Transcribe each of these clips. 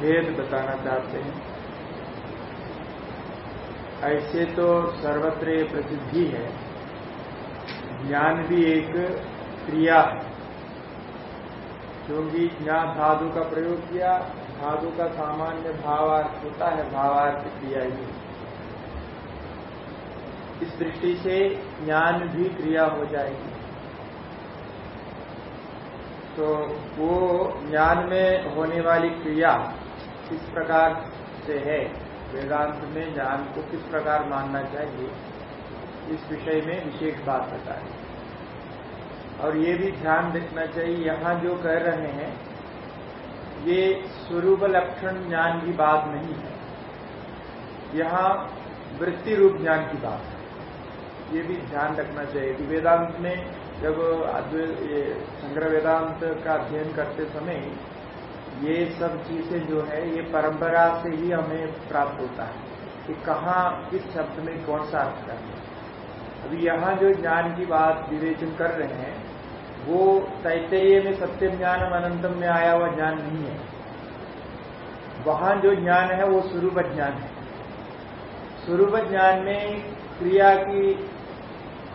भेद बताना चाहते हैं। ऐसे तो सर्वत्र प्रसिद्धि है। ज्ञान भी एक क्रिया है। क्योंकि ज्ञान धातु का प्रयोग किया, धातु का सामान्य भावार्थ होता है, भावार्थ क्रिया ही। इस दृष्टि से ज्ञान भी क्रिया हो जाएगी। तो वो ज्ञान में होने वाली क्रिया किस प्रकार से है? वेदांत में ज्ञान को किस प्रकार मानना चाहिए? इस विषय में विशेष बात बताए और ये भी ध्यान रखना चाहिए, यहाँ जो कह रहे हैं, ये स्वरूप लक्षण ज्ञान की बात नहीं है। यहाँ वृत्ति रूप ज्ञान की बात है। ये भी ध्यान रखना चाहिए कि वेदांत में जब संग्रह वेदांत का अध्ययन करते समय ये सब चीज़ें जो है, ये परंपरा से ही हमें प्राप्त होता है कि कहाँ, किस शब्द में कौन सा अर्थ करना अभी यहाँ जो ज्ञान की बात विवेचन कर रहे हैं, वो तैतरीय में सत्यम ज्ञानम अनंतम में आया हुआ ज्ञान नहीं है। वहाँ जो ज्ञान है, वो स्वरूप ज्ञान है। स्वरूप ज्ञान में क्रिया की,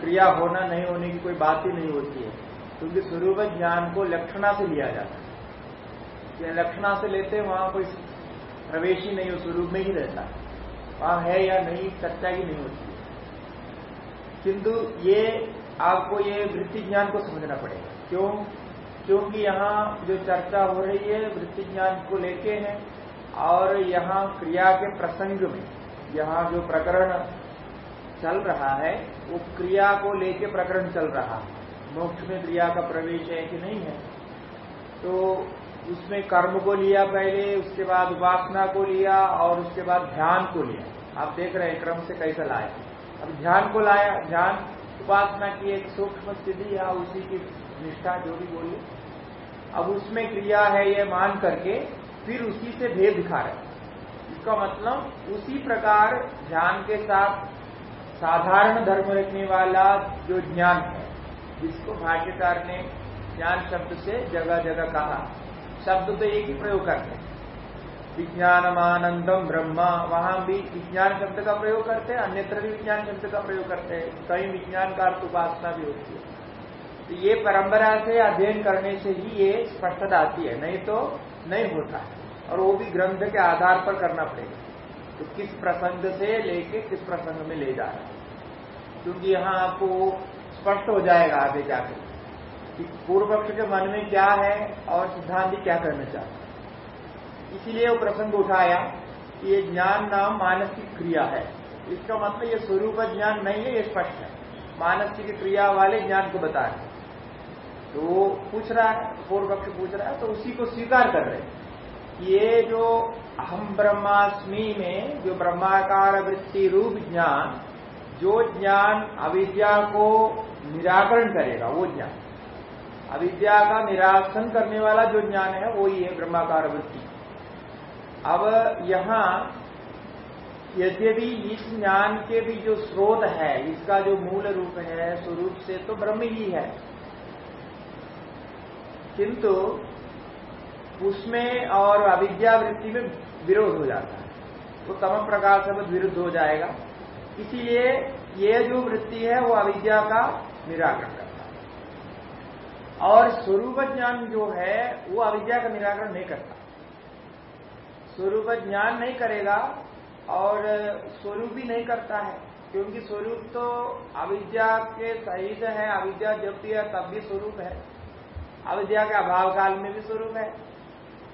क्रिया होना नहीं होने की कोई बात ही नहीं होती है, क्योंकि स्वरूप ज्ञान को लक्षणा से लिया जाता है। लक्षणा से लेते वहाँ कोई प्रवेश ही नहीं हो स्वरूप में ही रहता। वहाँ है या नहीं सच्चाई ही नहीं होती। किंतु ये आपको ये वृत्ति ज्ञान को समझना पड़ेगा। क्यों? क्योंकि यहाँ जो चर्चा हो रही है, वृत्ति ज्ञान को लेके है, और यहाँ क्रिया के प्रसंग में, यहाँ जो प्रकरण चल रहा है, वो क्रिया को लेके प्रकरण चल रहा है। मोक्ष में क्रिया का प्रवेश है कि नहीं है? तो उसमें कर्म को लिया पहले, उसके बाद उपासना को लिया और उसके बाद ध्यान को लिया। आप देख रहे हैं क्रम से कैसे लाया। अब ध्यान को लाया, ध्यान, उपासना की एक सूक्ष्म स्थिति या उसी की निष्ठा जो भी बोलिए। अब उसमें क्रिया है ये मान करके, फिर उसी से भेद दिखा रहे इसका मतलब उसी प्रकार ध्यान के साथ साधारण धर्म रखने वाला जो ज्ञान है, जिसको भाष्यकार ने ज्ञान शब्द से जगह जगह कहा शब्द तो एक ही प्रयोग करते हैं। विज्ञानमानंदम ब्रह्मा, वहाँ भी विज्ञान शब्द का प्रयोग करते हैं, अन्यत्र भी विज्ञान शब्द का प्रयोग करते हैं। कई विज्ञान का अर्थ उपासना भी होती है। तो ये परंपरा से अध्ययन करने से ही ये स्पष्टता आती है। नहीं तो नहीं होता है। और वो भी ग्रंथ के आधार पर करना पड़ेगा। तो किस प्रसंग से लेके किस प्रसंग में ले जा रहा है। क्योंकि यहाँ आपको स्पष्ट हो जाएगा आगे जाकर कि पूर्व पक्ष के मन में क्या है और सिद्धांत क्या करना चाहते हैं। इसीलिए वो प्रसंग उठाया कि ये ज्ञान नाम मानसिक क्रिया है। इसका मतलब ये स्वरूप ज्ञान नहीं है, ये स्पष्ट है। मानसिक क्रिया वाले ज्ञान को बता रहे तो वो पूछ रहा है, पूर्व पक्ष पूछ रहा है तो उसी को स्वीकार कर रहे ये जो अहम ब्रह्मास्मि में जो ब्रह्माकार वृत्ति रूप ज्ञान, जो ज्ञान अविद्या को निराकरण करेगा, वो ज्ञान। अविद्या का निरासन करने वाला जो ज्ञान है, वो ही है ब्रह्माकार वृत्ति अब यहाँ यद्यपि इस ज्ञान के भी जो स्रोत है, इसका जो मूल रूप है, स्वरूप से तो ब्रह्म ही है। किंतु उसमें और अविद्यावृत्ति में विरोध हो जाता है। वो तम प्रकार से विरुद्ध हो जाएगा। इसीलिए ये जो वृत्ति है, वो अविद्या का निराकरण। और स्वरूप ज्ञान जो है, वो अविद्या का निराकरण नहीं करता। स्वरूप ज्ञान नहीं करेगा और स्वरूप भी नहीं करता है, क्योंकि स्वरूप तो अविद्या के सहित है, अविद्या जब भी है, तब भी स्वरूप है। अविद्या के अभाव काल में भी स्वरूप है।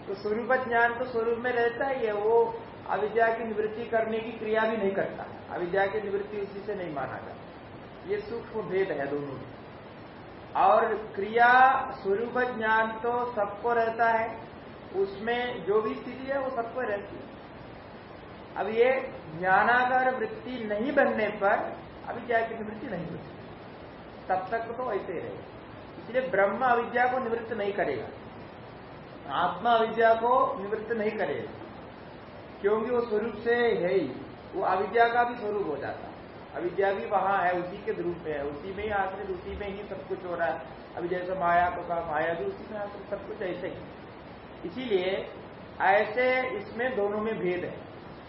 तो स्वरूप ज्ञान तो स्वरूप में रहता ही है, वो अविद्या की निवृत्ति करने की क्रिया भी नहीं करता। अविद्या की निवृत्ति उसी से नहीं माना जाता। ये सूक्ष्म भेद है दोनों में। और क्रिया स्वरूप ज्ञान तो सबको रहता है, उसमें जो भी स्थिति है वो सबको रहती है। अब ये ज्ञानागार वृत्ति नहीं बनने पर, अभी क्या की निवृत्ति नहीं होती। तब तक तो ऐसे ही रहेगा। इसलिए ब्रह्म अविद्या को निवृत्त नहीं करेगा। आत्मा अविद्या को निवृत्त नहीं करेगा। क्योंकि वो स्वरूप से है ही। वो अविद्या का भी स्वरूप हो जाता अविद्या भी वहाँ है, उसी के रूप में है। उसी में ही आश्रित, उसी में ही सब कुछ हो रहा है। अभी जैसे माया को कहा, माया भी उसी में आश्रित, सब कुछ ऐसे ही। इसीलिए ऐसे इसमें दोनों में भेद है।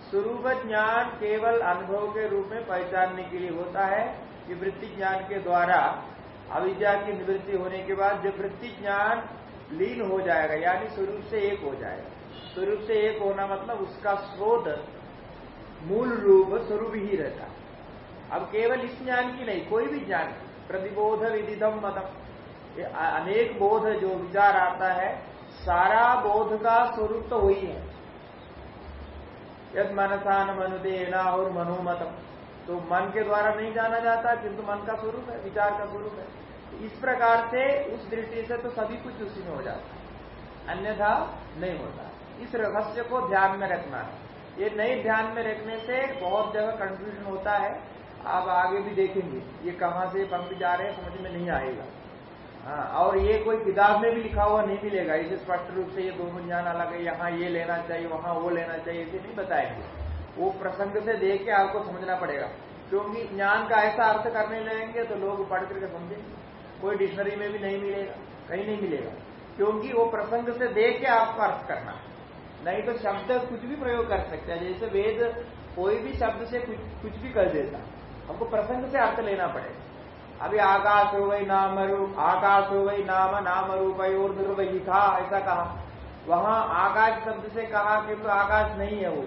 स्वरूप ज्ञान केवल अनुभव के रूप में पहचानने के लिए होता है। कि वृत्ति ज्ञान के द्वारा अविद्या की निवृत्ति होने के बाद जब वृत्ति ज्ञान लीन हो जाएगा, यानी स्वरूप से एक हो जाएगा। स्वरूप से एक होना मतलब उसका स्रोत मूल रूप स्वरूप ही रहता अब केवल इस ज्ञान की नहीं, कोई भी ज्ञान, प्रतिबोध विदिधम मतम अनेक बोध जो विचार आता है, सारा बोध का स्वरूप तो वही है। यद मनसान मनुदेना और मनोमतम तो मन के द्वारा नहीं जाना जाता, किंतु मन का स्वरूप है, विचार का स्वरूप है। इस प्रकार से, उस दृष्टि से तो सभी कुछ उसी में हो जाता है। अन्यथा नहीं होता। इस रहस्य को ध्यान में रखना है। ये नए ध्यान में रखने से बहुत जगह कंफ्यूजन होता है। आप आगे भी देखेंगे, ये कहाँ से पंक्ति जा रहे हैं, समझ में नहीं आएगा। हाँ और ये कोई किताब में भी लिखा हुआ नहीं मिलेगा, इसे स्पष्ट रूप से ये दोनों ज्ञान अलग है, यहाँ ये लेना चाहिए, वहाँ वो लेना चाहिए, इसे नहीं बताएँगे। वो प्रसंग से देख के आपको समझना पड़ेगा। क्योंकि ज्ञान का ऐसा अर्थ करने लगेंगे तो लोग पढ़ करके समझेंगे। कोई डिक्शनरी में भी नहीं मिलेगा, कहीं नहीं मिलेगा। क्योंकि वो प्रसंग से देख के आपको अर्थ करना नहीं तो शब्द कुछ भी प्रयोग कर सकते हैं, जैसे वेद कोई भी शब्द से कुछ कुछ भी कर देता हमको प्रसंग से अर्थ लेना पड़ेगा अभी आकाश हो गई नाम रूप आकाश हो गई नाम नाम रूप और था, ऐसा कहा। वहाँ आकाश शब्द से कहा कि तो आकाश नहीं है वो।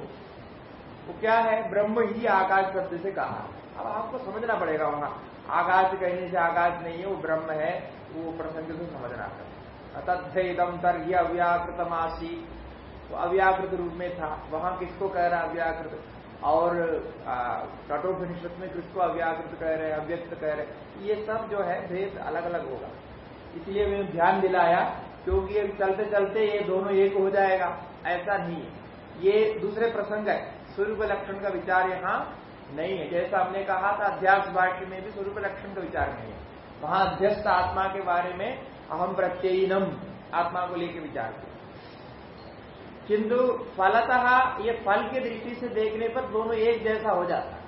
वो क्या है? ब्रह्म ही आकाश शब्द से कहा। अब आपको समझना पड़ेगा वहाँ। आकाश कहने से आकाश नहीं है, वो ब्रह्म है, वो प्रसंग से समझना है। तथ्यम तर्घ्य अव्याकृतमासी वो अव्याकृत रूप में था। वहाँ किसको कह रहा है अव्याकृत? और कठोपनिषद में किसको अव्याकृत कह रहे हैं, अव्यक्त कह रहे ये सब जो है, भेद अलग अलग होगा। इसलिए मैंने ध्यान दिलाया, क्योंकि चलते चलते ये दोनों एक हो जाएगा। ऐसा नहीं है। ये दूसरे प्रसंग है। स्वरूप लक्षण का विचार यहाँ नहीं है। जैसा हमने कहा था, अध्यास वाक्य में भी स्वरूप लक्षण का विचार नहीं है। वहाँ अध्यस्त आत्मा के बारे में अहम प्रत्ययनम, आत्मा को लेकर विचार किया। किंतु फलतः ये फल की दृष्टि से देखने पर दोनों एक जैसा हो जाता है।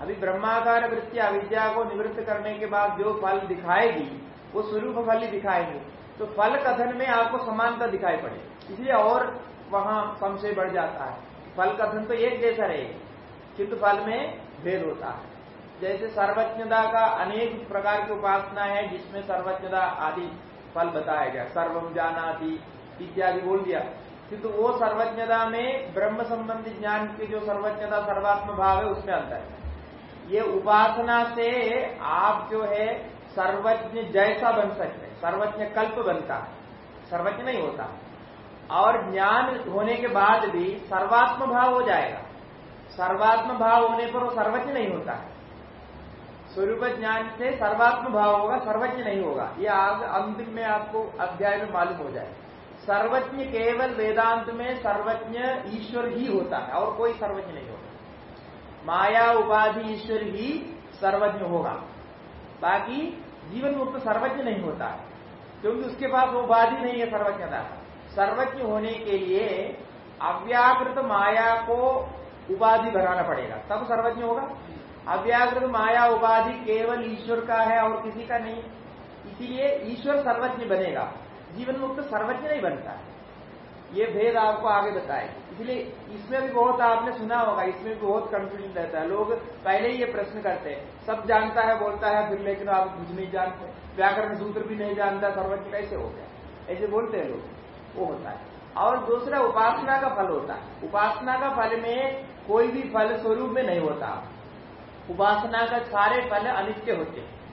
अभी ब्रह्माकार वृत्ति अविद्या को निवृत्त करने के बाद जो फल दिखाएगी, वो स्वरूप फल ही दिखाएगी। तो फल कथन में आपको समानता दिखाई पड़े। इसलिए और वहाँ संशय बढ़ जाता है। फल कथन तो एक जैसा रहेगा, किंतु फल में भेद होता है। जैसे सर्वज्ञता का अनेक प्रकार की उपासना है, जिसमें सर्वज्ञता आदि फल बताया गया। सर्वम जानाति, इत्यादि बोल दिया। किंतु वो सर्वज्ञता में ब्रह्म संबंधी ज्ञान की जो सर्वज्ञता सर्वात्म भाव है, उसमें अंतर है। ये उपासना से आप जो है, सर्वज्ञ जैसा बन सकते हैं, सर्वज्ञ कल्प बनता है, सर्वज्ञ नहीं होता। और ज्ञान होने के बाद भी सर्वात्म भाव हो जाएगा। सर्वात्म भाव होने पर वो सर्वज्ञ नहीं होता है। स्वरूप ज्ञान से सर्वात्म भाव होगा, सर्वज्ञ नहीं होगा। ये आज अंतिम में आपको अध्याय में मालूम हो जाए सर्वज्ञ केवल वेदांत में सर्वज्ञ ईश्वर ही होता है, और कोई सर्वज्ञ नहीं होता। माया उपाधि ईश्वर ही सर्वज्ञ होगा। बाकी जीवन मुक्त सर्वज्ञ नहीं होता है क्योंकि उसके पास वो उपाधि नहीं है, सर्वज्ञता। सर्वज्ञ होने के लिए अव्याकृत माया को उपाधि बनाना पड़ेगा। तब सर्वज्ञ होगा। अव्याकृत माया उपाधि केवल ईश्वर का है और किसी का नहीं। इसीलिए ईश्वर सर्वज्ञ बनेगा। जीवन मुक्त सर्वज्ञ नहीं बनता है। ये भेद आपको आगे बताए इसलिए इसमें भी बहुत आपने सुना होगा, इसमें भी बहुत कंफ्यूजन रहता है। लोग पहले ही ये प्रश्न करते हैं। सब जानता है, बोलता है, फिर लेकिन आप कुछ नहीं जानते। व्याकरण सूत्र भी नहीं जानता, सर्वज्ञ कैसे हो गया? ऐसे बोलते हैं लोग। वो होता है। और दूसरा, उपासना का फल होता है। उपासना का फल में कोई भी फल स्वरूप में नहीं होता। उपासना का सारे फल अनित्य होते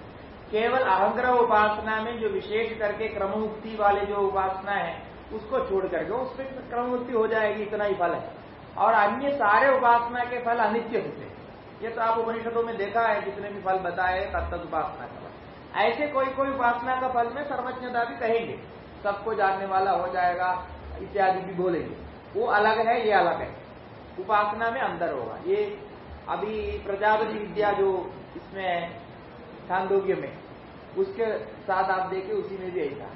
केवल अहंग्रह उपासना में जो विशेष करके क्रममुक्ति वाले जो उपासना है, उसको छोड़ करके उसमें क्रममुक्ति हो जाएगी, इतना ही फल है। और अन्य सारे उपासना के फल अनित्य होते हैं। ये तो आप उपनिषदों में देखा है, जितने भी फल बताए तत्त उपासना का फल। ऐसे कोई कोई उपासना का फल में सर्वज्ञता भी कहेंगे। सबको जानने वाला हो जाएगा, इत्यादि भी बोलेंगे। वो अलग है, ये अलग है। उपासना में अंदर होगा। ये अभी प्रजापति विद्या जो इसमें है छांदोग्य में उसके साथ आप देखे उसी में भी ऐसा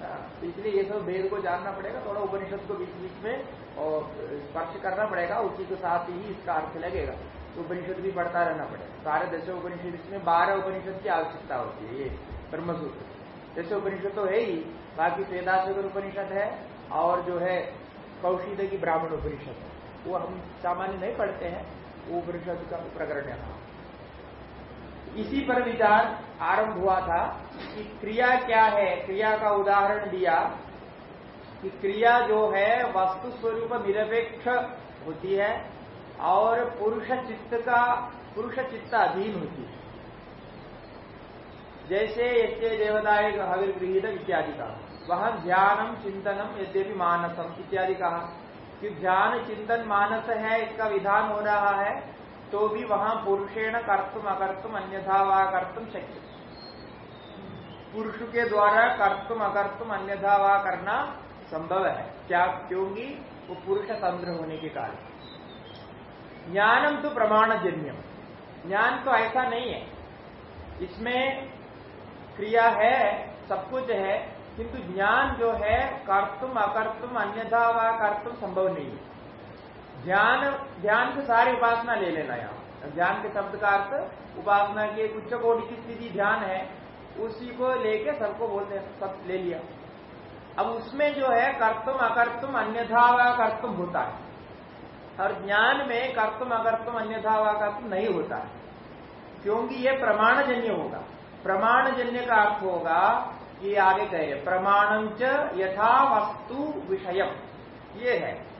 हाँ, तो इसलिए ये सब भेद को जानना पड़ेगा थोड़ा उपनिषद को बीच बीच में और स्पर्श करना पड़ेगा उसी के साथ ही इसका अर्थ लगेगा। तो उपनिषद भी पढ़ता रहना पड़ेगा। सारे दस उपनिषद इसमें बारह उपनिषद की आवश्यकता होती है ये ब्रह्मसूत्र। जैसे उपनिषद तो है ही बाकी वेदाशकर उपनिषद है और जो है कौशिद की ब्राह्मण उपनिषद है। वो हम सामान्य नहीं पढ़ते हैं वो उपनिषद का प्रकरण है। इसी पर विचार आरंभ हुआ था कि क्रिया क्या है? क्रिया का उदाहरण दिया कि क्रिया जो है, वस्तु स्वरूप निरपेक्ष होती है और पुरुष चित्त का, पुरुष चित्त अधीन होती है। जैसे यज्ञ देवदाय हविर गृहित इत्यादि का। वह ध्यानम, चिंतनम, यद्यपि मानसम इत्यादि कहा। कि ध्यान, चिंतन, मानस है, इसका विधान हो रहा है। तो भी वहाँ पुरुषेण कर्तुम अकर्तुम अन्यथा वा कर्तुम शक्य पुरुष के द्वारा कर्तुम अकर्तुम अन्यथा वा करना संभव है क्या क्योंकि वो पुरुष तंत्र होने के कारण। ज्ञानम तो प्रमाण जन्यम ज्ञान तो ऐसा नहीं है। इसमें क्रिया है, सब कुछ है, किंतु ज्ञान जो है, कर्तुम अकर्तुम अन्यथा व कर्तुम संभव नहीं है। ध्यान ध्यान से सारी उपासना ले लेना यहाँ। ध्यान के शब्द का अर्थ, उपासना की उच्च कोटि की स्थिति ध्यान है, उसी को लेके सबको बोलते हैं, सब ले लिया। अब उसमें जो है, कर्तुम, अकर्तुम, अन्यथा व कर्तुम होता है। और ज्ञान में कर्तुम, अकर्तुम, अन्यथा व कर्तुम नहीं होता है। क्योंकि ये प्रमाण जन्य होगा। प्रमाण जन्य का अर्थ होगा ये आगे कहे प्रमाणम च यथा वस्तु विषय ये है।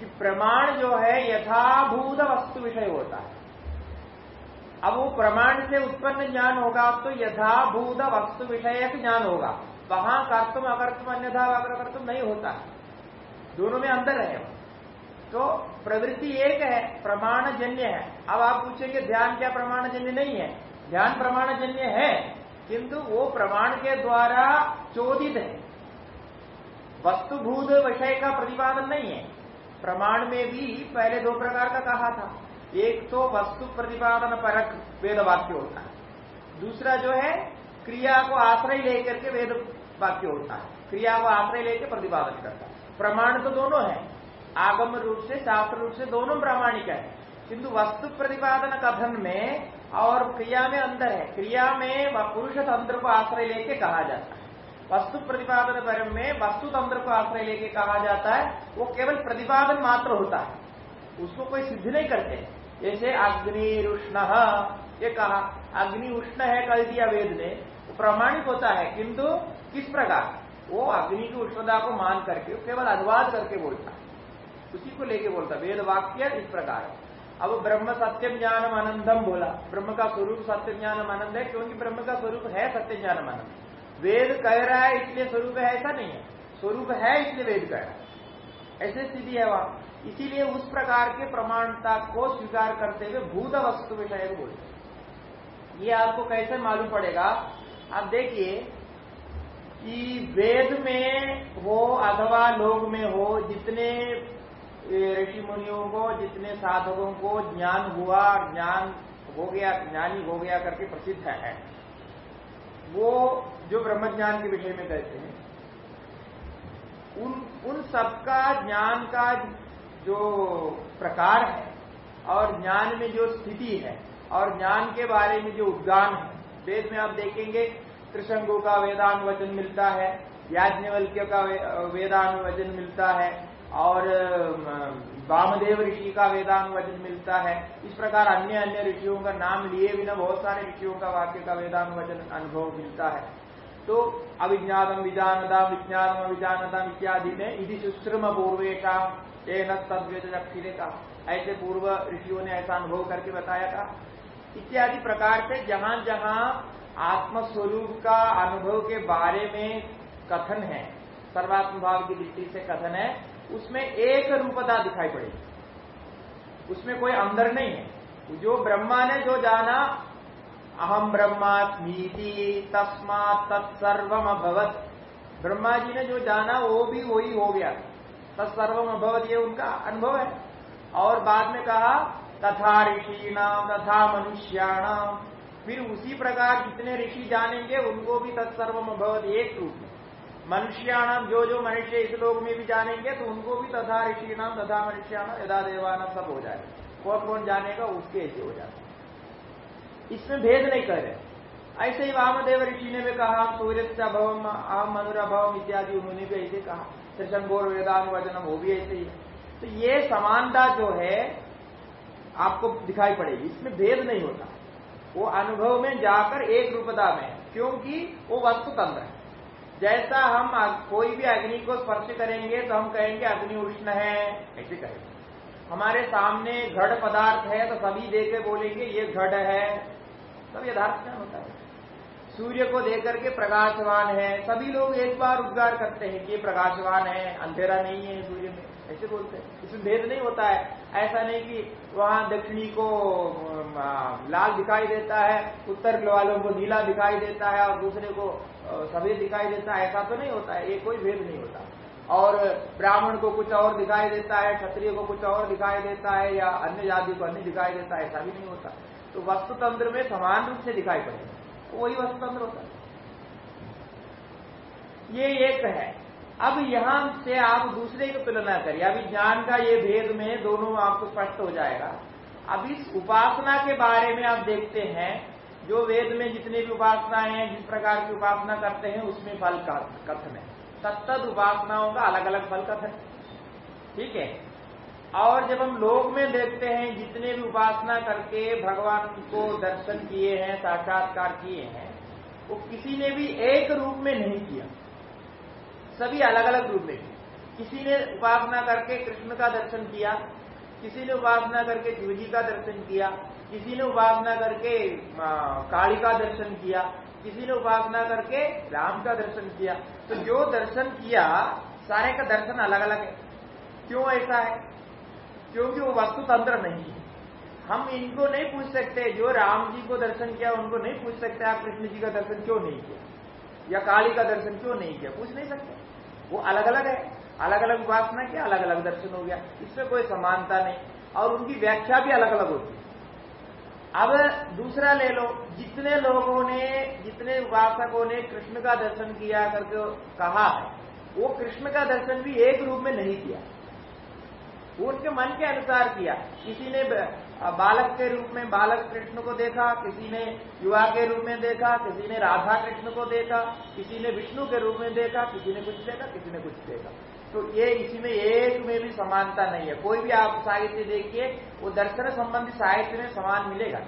कि प्रमाण जो है यथाभूत वस्तु विषय होता है। अब वो प्रमाण से उत्पन्न ज्ञान होगा तो यथाभूत वस्तु विषय ज्ञान होगा। वहाँ कर्तुम, अकर्तुम, अन्यथा अकर्तुम नहीं होता। है दोनों में अंतर है। तो प्रवृत्ति एक है प्रमाण जन्य है। अब आप पूछेंगे, ध्यान क्या प्रमाण जन्य नहीं है? ध्यान प्रमाण जन्य है, किंतु वो प्रमाण के द्वारा चोदित है। वस्तुभूत विषय का प्रतिपादन नहीं है। प्रमाण में भी पहले दो प्रकार का कहा था। एक तो वस्तु प्रतिपादन परक वेद वाक्य होता है। दूसरा जो है, क्रिया को आश्रय लेकर के वेद वाक्य होता है। क्रिया को आश्रय लेकर प्रतिपादन करता है। प्रमाण तो दोनों है। आगम रूप से, शास्त्र रूप से दोनों प्रामाणिक है। किंतु वस्तु प्रतिपादन कथन में और क्रिया में अंदर है। क्रिया में पुरुष तंत्र को आश्रय लेके कहा जाता है। वस्तु प्रतिपादन परम में वस्तु तंत्र को आश्रय लेके कहा जाता है, वो केवल प्रतिपादन मात्र होता है। उसको कोई सिद्ध नहीं करते। जैसे अग्नि उष्ण, ये कहा, अग्नि उष्ण है कह दिया वेद ने, वो प्रमाणित होता है, किंतु किस प्रकार? वो अग्नि की उष्णता को मान करके केवल अनुवाद करके बोलता है। उसी को लेके बोलता वेद वाक्य इस प्रकार। है अब ब्रह्म सत्यम ज्ञानम आनंदम बोला। ब्रह्म का स्वरूप सत्य ज्ञानम आनंद है, क्योंकि ब्रह्म का स्वरूप है सत्य ज्ञानम आनंद वेद कह रहा है, इसलिए स्वरूप है, ऐसा नहीं है। स्वरूप है, इसलिए वेद कह रहा है। ऐसी स्थिति है वहाँ। इसीलिए उस प्रकार के प्रमाणता को स्वीकार करते हुए भूत वस्तु विषय को बोलते ये आपको कैसे मालूम पड़ेगा? आप देखिए कि वेद में हो अथवा लोग में हो, जितने ऋषि मुनियों को, जितने साधकों को ज्ञान हुआ, ज्ञान हो गया, ज्ञानी हो गया करके प्रसिद्ध है, वो जो ब्रह्मज्ञान के विषय में कहते हैं, उन उन सबका ज्ञान का जो प्रकार है और ज्ञान में जो स्थिति है और ज्ञान के बारे में जो उद्गान है, वेद में आप देखेंगे त्रिशंगु का वेदानुवचन मिलता है, याज्ञवल्क्य का वेदानुवचन मिलता है और वामदेव ऋषि का वेदानुवचन मिलता है। इस प्रकार अन्य अन्य ऋषियों का नाम लिए बिना बहुत सारे ऋषियों का वाक्य का वेदानुवचन अनुभव मिलता है। तो अभिज्ञातम विजानता विज्ञातम अभिजानता इत्यादि में यदि सुश्रम पूर्वेशा तेन तद्वेद का ऐसे पूर्व ऋषियों ने ऐसा अनुभव करके बताया था। इत्यादि प्रकार से जहाँ जहाँ आत्मस्वरूप का अनुभव के बारे में कथन है सर्वात्म भाव की दृष्टि से कथन है, उसमें एक रूपता दिखाई पड़ेगी। उसमें कोई अंदर नहीं है। जो ब्रह्मा ने जो जाना अहम ब्रह्मास्मीति तस्मात तत्सर्वम अभवत ब्रह्मा जी ने जो जाना, वो भी वही हो गया। तत्सर्वम अभवत ये उनका अनुभव है। और बाद में कहा, तथा ऋषि नाम तथा मनुष्याणाम फिर उसी प्रकार जितने ऋषि जानेंगे, उनको भी तत्सर्वम अभवत एक रूप में। मनुष्याणाम जो जो मनुष्य इस लोग में भी जानेंगे तो उनको भी तथा ऋषि नाम तथा मनुष्याणाम यदा देवाना सब हो जाए कौन कौन जानेगा, उसके ऐसे हो जाए इसमें भेद नहीं कर रहे। ऐसे ही वामदेव ऋषि ने भी कहा सूर्य भवम आम मनुरा भवम इत्यादि उन्होंने भी ऐसे कहा। त्रिशंगोर वेदान वचनम, वो भी ऐसे ही है। तो ये समानता जो है, आपको दिखाई पड़ेगी। इसमें भेद नहीं होता। वो अनुभव में जाकर एक रूपता में, क्योंकि वो वस्तु तंत्र है। जैसा हम कोई भी अग्नि को स्पर्श करेंगे तो हम कहेंगे, अग्नि उष्ण है, ऐसे कहेंगे। हमारे सामने घड़ पदार्थ है तो सभी देखे बोलेंगे, ये घड़ है। सब यथार्थ ज्ञान होता है। सूर्य को देख करके प्रकाशवान है। सभी लोग एक बार उद्गार करते हैं कि प्रकाशवान है, अंधेरा नहीं है सूर्य में। ऐसे बोलते हैं। इसमें भेद नहीं होता है। ऐसा नहीं कि वहाँ दक्षिणी को लाल दिखाई देता है, उत्तर वालों को नीला दिखाई देता है और दूसरे को सभी दिखाई देता है। ऐसा तो नहीं होता है। ये कोई भेद नहीं होता। और ब्राह्मण को कुछ और दिखाई देता है, क्षत्रिय को कुछ और दिखाई देता है या अन्य जाति को अन्य दिखाई देता है। ऐसा भी नहीं होता। तो वस्तु तंत्र में समान रूप से दिखाई पड़ेगा। वही वस्तु तंत्र होता है। ये एक है। अब यहाँ से आप दूसरे की तुलना करिए। अभी ज्ञान का ये भेद में दोनों आपको स्पष्ट हो जाएगा। अब इस उपासना के बारे में आप देखते हैं। जो वेद में जितने भी उपासनाएँ हैं, जिस प्रकार की उपासना करते हैं, उसमें फल कथन है। तत्त उपासनाओं का अलग अलग फल कथन ठीक है? और जब हम लोक में देखते हैं, जितने भी उपासना करके भगवान को दर्शन किए हैं, साक्षात्कार किए हैं, वो किसी ने भी एक रूप में नहीं किया। सभी अलग अलग रूप में। किसी ने उपासना करके कृष्ण का दर्शन किया, किसी ने उपासना करके शिव जी का दर्शन किया, किसी ने उपासना करके काली का दर्शन किया, किसी ने उपासना करके राम का दर्शन किया। तो जो दर्शन किया, सारे का दर्शन अलग अलग है। क्यों ऐसा है? क्योंकि वो वस्तु तंत्र नहीं है। हम इनको नहीं पूछ सकते, जो राम जी को दर्शन किया, उनको नहीं पूछ सकते, आप कृष्ण जी का दर्शन क्यों नहीं किया? या काली का दर्शन क्यों नहीं किया? पूछ नहीं सकते। वो अलग अलग है। अलग अलग उपासना किया? अलग अलग दर्शन हो गया। इसमें कोई समानता नहीं। और उनकी व्याख्या भी अलग अलग होती है। अब दूसरा ले लो। जितने लोगों ने, जितने उपासकों ने कृष्ण का दर्शन किया करके कहा वो कृष्ण का दर्शन भी एक रूप में नहीं किया। वो उनके मन के अनुसार किया। किसी ने बालक के रूप में बालक कृष्ण को देखा, किसी ने युवा के रूप में देखा, किसी ने राधा कृष्ण को देखा, किसी ने विष्णु के रूप में देखा, किसी ने कुछ देखा, किसी ने कुछ देखा। तो ये इसी में एक में भी समानता नहीं है। कोई भी आप साहित्य देखिए, वो दर्शन संबंधी साहित्य में समान मिलेगा।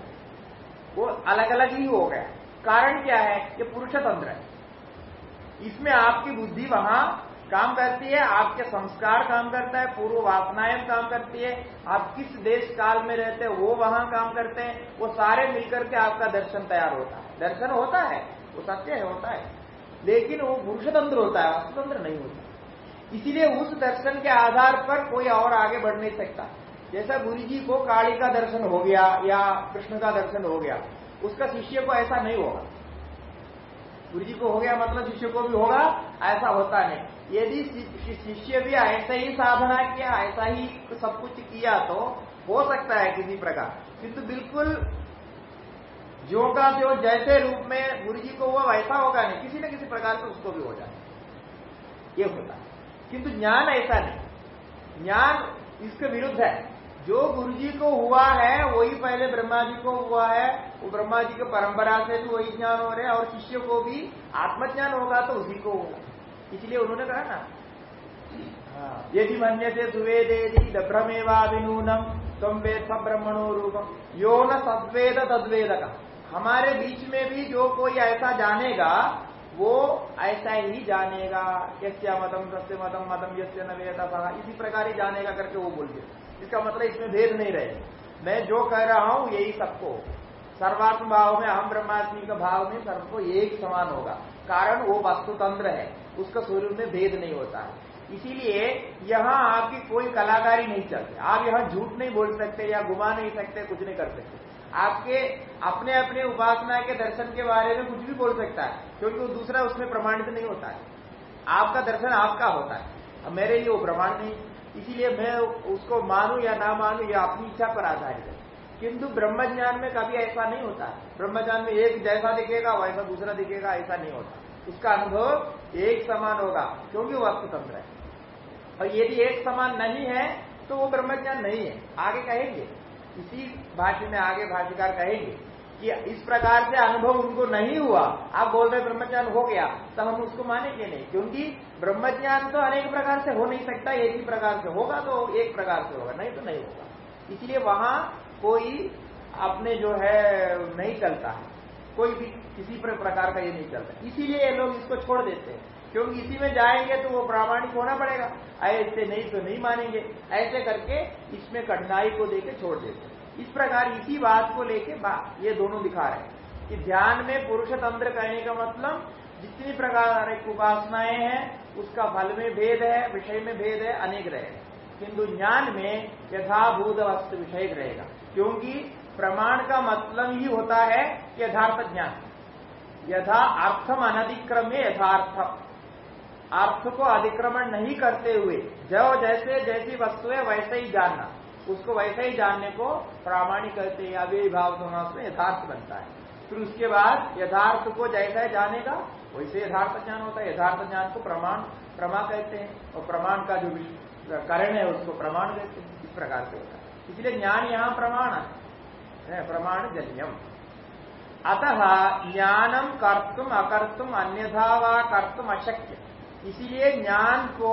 वो अलग अलग ही हो गया। कारण क्या है? ये पुरुष तंत्र है। इसमें आपकी बुद्धि वहाँ काम करती है, आपके संस्कार काम करता है पूर्व वासनाएँ काम करती है, आप किस देश काल में रहते हैं, वो वहाँ काम करते हैं, वो सारे मिलकर के आपका दर्शन तैयार होता है। दर्शन होता है, वो सत्य है, होता है। लेकिन वो पुरुषतंत्र होता है, वास्तुतंत्र नहीं होता। इसीलिए उस दर्शन के आधार पर कोई और आगे बढ़ नहीं सकता। जैसा गुरु जी को काली का दर्शन हो गया या कृष्ण का दर्शन हो गया, उसका शिष्य को ऐसा नहीं होगा। गुरु जी को हो गया मतलब शिष्य को भी होगा, ऐसा होता नहीं यदि शिष्य भी ऐसा ही साधना किया, ऐसा ही सब कुछ किया तो हो सकता है किसी प्रकार। किंतु बिल्कुल जो का जो जैसे रूप में गुरु जी को हुआ, वैसा होगा नहीं। किसी न किसी प्रकार से उसको भी हो जाए। ये होता है। किंतु ज्ञान ऐसा नहीं। ज्ञान इसके विरुद्ध है। जो गुरु जी को हुआ है वही पहले ब्रह्मा जी को हुआ है। वो ब्रह्मा जी की परंपरा से भी वही ज्ञान हो रहे हैं और शिष्य को भी आत्मज्ञान होगा तो उसी को होगा। इसलिए उन्होंने कहा ना। हाँ, यदि मन्य से सुवेदेदी भ्रमेवाभिनूनम तुम वेद ब्रह्मणो रूपम। यो न सद्वेद तद्वेद का हमारे बीच में भी जो कोई ऐसा जानेगा वो ऐसा ही जानेगा। यस्य मतम सत्य मतम मतम यस्य न वेद इसी प्रकार ही जानेगा करके वो बोलते इसका मतलब इसमें भेद नहीं रहे मैं जो कह रहा हूँ, यही सबको। सर्वात्म भाव में हम ब्रह्मात्मी का भाव में सबको एक समान होगा। कारण वो वस्तुतंत्र है। उसका स्वरूप में भेद नहीं होता है। इसीलिए यहाँ आपकी कोई कलाकारी नहीं चलती। आप यहाँ झूठ नहीं बोल सकते या घुमा नहीं सकते, कुछ नहीं कर सकते। आपके अपने अपने उपासना के दर्शन के बारे में कुछ भी बोल सकता है, क्योंकि वो दूसरा उसमें प्रमाणित नहीं होता है। आपका दर्शन आपका होता है। मेरे लिए वो प्रमाण नहीं। इसीलिए मैं उसको मानू या ना मानू, या अपनी इच्छा पर आधारित है। किंतु ब्रह्म ज्ञान में कभी ऐसा नहीं होता। ब्रह्म ज्ञान में एक जैसा दिखेगा, वैसा दूसरा दिखेगा, ऐसा नहीं होता। उसका अनुभव एक समान होगा, क्योंकि वो तंत्र है। और यदि एक समान नहीं है तो वो ब्रह्म ज्ञान नहीं है। आगे कहेंगे। इसी भाष्य में आगे भाष्यकार कहेंगे कि इस प्रकार से अनुभव उनको नहीं हुआ। आप बोल रहे ब्रह्मज्ञान हो गया तो हम उसको मानेंगे नहीं, क्योंकि ब्रह्मज्ञान तो अनेक प्रकार से हो नहीं सकता, एक ही प्रकार से होगा तो एक प्रकार से होगा, नहीं तो नहीं होगा। इसलिए वहाँ कोई अपने जो है, नहीं चलता है। कोई भी किसी प्रकार का ये नहीं चलता। इसीलिए ये लोग इसको छोड़ देते हैं। क्योंकि इसी में जाएँगे तो वो प्रामाणिक होना पड़ेगा। ऐसे नहीं तो नहीं मानेंगे। ऐसे करके इसमें कठिनाई को देके छोड़ देते इस प्रकार इसी बात को लेके ये दोनों दिखा रहे हैं कि ध्यान में पुरुष तंत्र कहने का मतलब जितनी प्रकार उपासनाएँ हैं, उसका फल में भेद है, विषय में भेद है, अनेक रहेगा किंतु ज्ञान में यथाभूत वस्तु विषय रहेगा, क्योंकि प्रमाण का मतलब ही होता है यथार्थ ज्ञान। यथा अर्थम अनधिक्रम में यथार्थम। अर्थ को अधिक्रमण नहीं करते हुए जो जैसे जैसी वस्तु है वैसे ही जानना। उसको वैसे ही जानने को प्रामाणिक कहते हैं अव्यय भाव समास में यथार्थ बनता है। फिर उसके बाद यथार्थ को जैसा जानेगा वैसे यथार्थ ज्ञान होता है। यथार्थ ज्ञान को प्रमाण, प्रमा कहते हैं और प्रमाण का जो कारण है उसको प्रमाण कहते हैं। इस प्रकार से होता है। इसलिए ज्ञान यहाँ प्रमाण है, प्रमाण जन्यम। अतः ज्ञानम कर्तुम अकर्तुम अन्यथा व कर्तुम अशक्य। इसीलिए ज्ञान को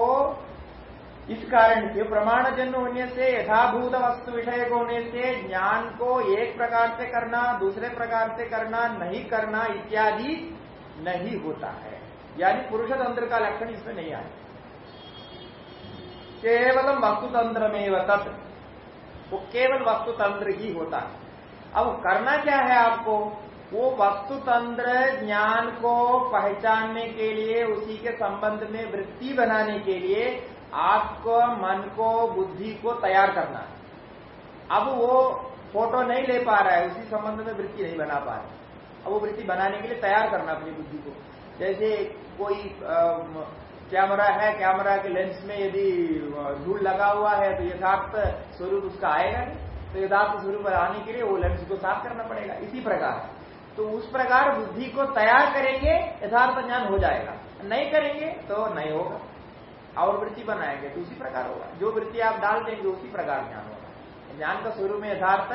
इस कारण से प्रमाण जन्म होने से, यथाभूत वस्तु विषय होने से, ज्ञान को एक प्रकार से करना, दूसरे प्रकार से करना, नहीं करना इत्यादि नहीं होता है। यानी पुरुष तंत्र का लक्षण इसमें नहीं आया। केवलम वस्तुतंत्र में तत्। वो केवल वस्तुतंत्र ही होता है। अब करना क्या है आपको? वो वस्तुतंत्र ज्ञान को पहचानने के लिए, उसी के संबंध में वृत्ति बनाने के लिए आपको, मन को, बुद्धि को तैयार करना है। अब वो फ़ोटो नहीं ले पा रहा है, उसी संबंध में वृत्ति नहीं बना पा रहा अब वो वृत्ति बनाने के लिए तैयार करना अपनी बुद्धि को। जैसे कोई कैमरा है, कैमरा के लेंस में यदि धूल लगा हुआ है तो यथार्थ स्वरूप उसका आएगा नहीं। तो यथार्थ स्वरूप आने के लिए वो लेंस को साफ़ करना पड़ेगा। इसी प्रकार। तो उस प्रकार बुद्धि को तैयार करेंगे, यथार्थ ज्ञान हो जाएगा। नहीं करेंगे तो नहीं होगा। और वृत्ति बनाएँगे तो उसी प्रकार होगा। जो वृत्ति आप डाल देंगे, उसी प्रकार ज्ञान होगा। ज्ञान का स्वरूप में यथार्थ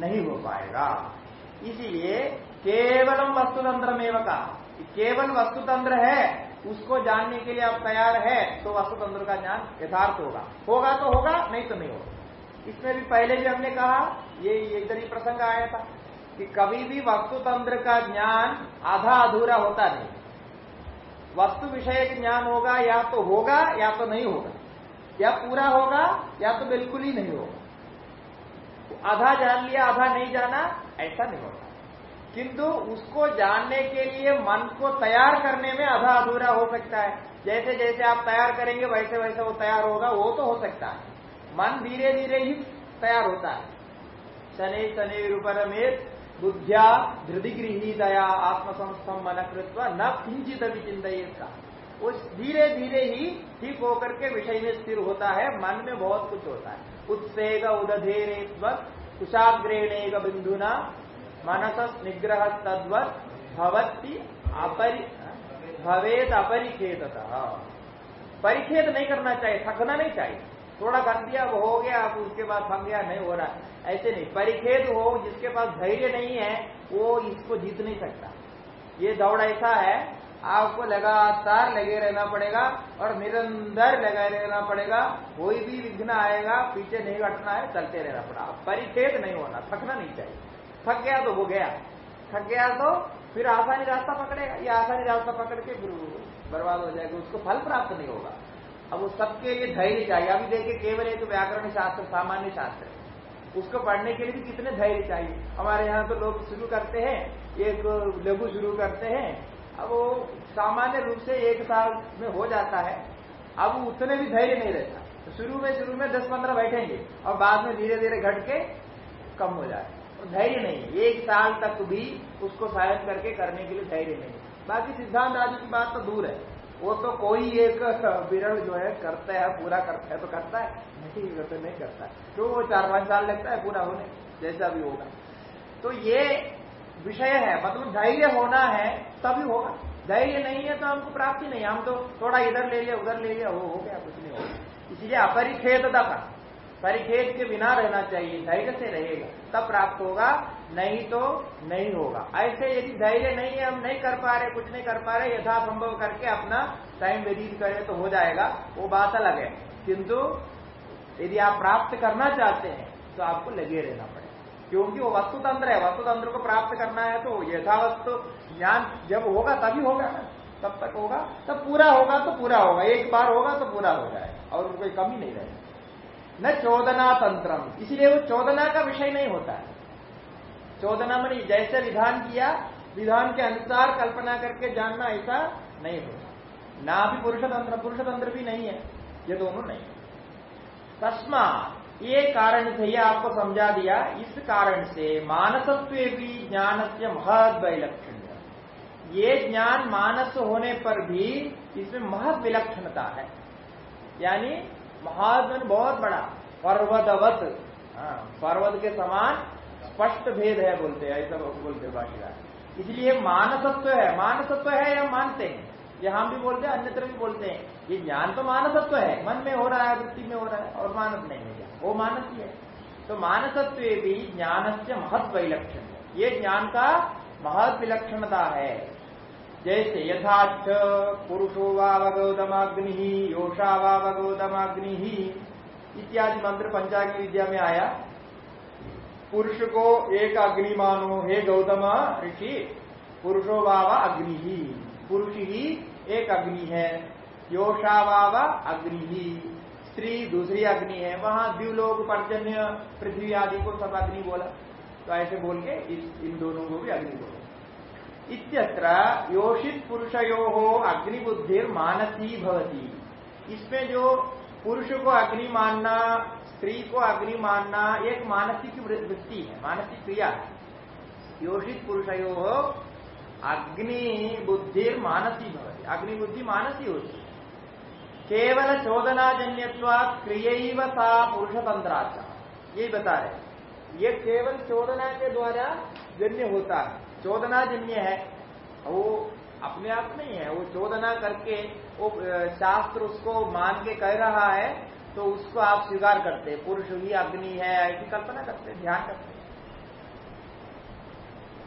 नहीं हो पाएगा। इसीलिए केवलम वस्तुतंत्र में का। केवल वस्तुतंत्र है, उसको जानने के लिए आप तैयार है तो वस्तुतंत्र का ज्ञान यथार्थ होगा। होगा तो होगा, नहीं तो नहीं होगा। इसमें भी पहले भी हमने कहा ये इधर ही प्रसंग आया था, कि कभी भी वस्तुतंत्र का ज्ञान आधा अधूरा होता नहीं। वस्तु विषय ज्ञान होगा, या तो होगा, या तो नहीं होगा। या पूरा होगा, या तो बिल्कुल ही नहीं होगा। तो आधा जान लिया, आधा नहीं जाना, ऐसा नहीं होगा। किंतु उसको जानने के लिए मन को तैयार करने में आधा अधूरा हो सकता है। जैसे जैसे आप तैयार करेंगे, वैसे वैसे वो तैयार होगा, वो तो हो सकता है। मन धीरे धीरे ही तैयार होता है। शनि शनि रूपर में बुद्धिया धृति गृहीतया आत्मसंस्थम मन कृत्व न किंचित अभी चिंतित का वो धीरे धीरे ही ठीक होकर के विषय में स्थिर होता है, मन में बहुत कुछ होता है। उत्सेग उदधेरे कुशाग्रेणेग बिंदुना, मनस निग्रह तद्वत भवती भवेद अपरिखेद परिखेद नहीं करना चाहिए, थकना नहीं चाहिए। थोड़ा कर दिया वो हो गया, अब उसके बाद थक गया नहीं हो रहा ऐसे नहीं, परिखेद हो, जिसके पास धैर्य नहीं है, वो इसको जीत नहीं सकता। ये दौड़ ऐसा है, आपको लगातार लगे रहना पड़ेगा और निरंतर लगे रहना पड़ेगा। कोई भी विघ्न आएगा, पीछे नहीं हटना है, चलते रहना पड़ा परिखेद नहीं होना, थकना नहीं चाहिए। थक गया तो वो गया। थक गया तो फिर आसानी रास्ता पकड़ेगा। ये आसानी रास्ता पकड़ के फिर बर्बाद हो जाएगा, उसको फल प्राप्त नहीं होगा। अब वो सबके लिए धैर्य चाहिए। अभी देखिए, केवल एक व्याकरण शास्त्र, सामान्य शास्त्र उसको पढ़ने के लिए भी कितने धैर्य चाहिए? हमारे यहाँ तो लोग शुरू करते हैं, एक लघु शुरू करते हैं। अब वो सामान्य रूप से एक साल में हो जाता है। अब उतने भी धैर्य नहीं रहता। तो शुरू में शुरू में दस पंद्रह बैठेंगे और बाद में धीरे धीरे घट के कम हो जाए। तो धैर्य नहीं एक साल तक भी उसको शायद करके करने के लिए धैर्य नहीं बाकी सिद्धांत आदि की बात तो दूर है। वो तो कोई एक विरल जो है करता है, पूरा करता है तो करता है। नहीं तो नहीं करता। है तो वो चार पाँच साल लगता है, पूरा होने। जैसा भी होगा। तो ये विषय है। मतलब धैर्य होना है, तभी होगा। धैर्य नहीं है तो हमको प्राप्ति नहीं। हम तो थोड़ा इधर ले लिया, उधर ले लिया, वो हो गया, कुछ नहीं होगा। इसलिए अपरिखेदता था परिखेद के बिना रहना चाहिए। धैर्य से रहेगा, तब प्राप्त होगा नहीं तो नहीं होगा। ऐसे यदि धैर्य नहीं है, हम नहीं कर पा रहे, कुछ नहीं कर पा रहे यथा यथासंभव करके अपना टाइम व्यतीत करें तो हो जाएगा। वो बात अलग है। किंतु यदि आप प्राप्त करना चाहते हैं तो आपको लगे रहना पड़ेगा। क्योंकि वो वस्तुतंत्र है। वस्तुतंत्र को प्राप्त करना है तो यथावस्तु ज्ञान जब होगा, तभी होगा तब तक होगा। तब पूरा होगा तो पूरा होगा। एक बार होगा तो पूरा हो जाएगा। और कोई कमी नहीं रहेगी। न चोदना तंत्रम इसीलिए वो चोदना का विषय नहीं होता है। चोदना मनी जैसे विधान किया विधान के अनुसार कल्पना करके जानना ऐसा नहीं होता। ना भी पुरुष तंत्र पुरुष तंत्र भी नहीं है ये दोनों नहीं तस्मा ये कारण से ये आपको समझा दिया इस कारण से मानसत्व भी ज्ञान से महद विलक्षण ये ज्ञान मानस होने पर भी इसमें महद विलक्षणता है। यानी महात्मन बहुत बड़ा पर्वतवत हाँ, पर्वत के समान स्पष्ट भेद है बोलते हैं, ऐसा बोलते भाषिकार इसलिए मानसत्व है। मानसत्व है या मानते हैं? ये हम भी बोलते हैं, अन्यत्र भी बोलते हैं। ये ज्ञान तो मानसत्व है। मन में हो रहा है, वृत्ति में हो रहा है, और मानस नहीं है वो मानस ही है। तो मानसत्व भी ज्ञान से महत्व विलक्षण है। ये ज्ञान का महत्व विलक्षणता है। जैसे यथाच पुरुषो वावगौतमाग्नि योषा वावगौतमाग्नि इत्यादि मंत्र पंचाग्नि विद्या में आया। पुरुष को एक अग्नि मानो, हे गौतम ऋषि, पुरुषो वावा अग्नि ही पुरुष ही एक अग्नि है, योषा वावा अग्नि ही स्त्री दूसरी अग्नि है। वहाँ द्व्यूलोक पर्जन्य, पृथ्वी आदि को सब अग्नि बोला। तो ऐसे बोल के इन दोनों को भी अग्नि बोला। इत्यत्र योषित पुरुषयो हो अग्निबुद्धि मानसी भवती। इसमें जो पुरुष को अग्नि मानना स्त्री को अग्नि मानना एक मानसिक वृत्ति है, मानसिक क्रिया है। योषित पुरुषयो अग्नि बुद्धि मानसी भवती। अग्नि बुद्धि मानसी होती है। केवल चोदनाजन्यवा क्रिय सा पुरुष तंत्राचा ये बता रहे ये केवल चोदना के द्वारा जन्य होता है। चोदना जन्य है। वो अपने आप नहीं है वो चोदना करके, वो शास्त्र उसको मान के कह रहा है तो उसको आप स्वीकार करते पुरुष ही अग्नि है, ऐसी कल्पना करते ध्यान करते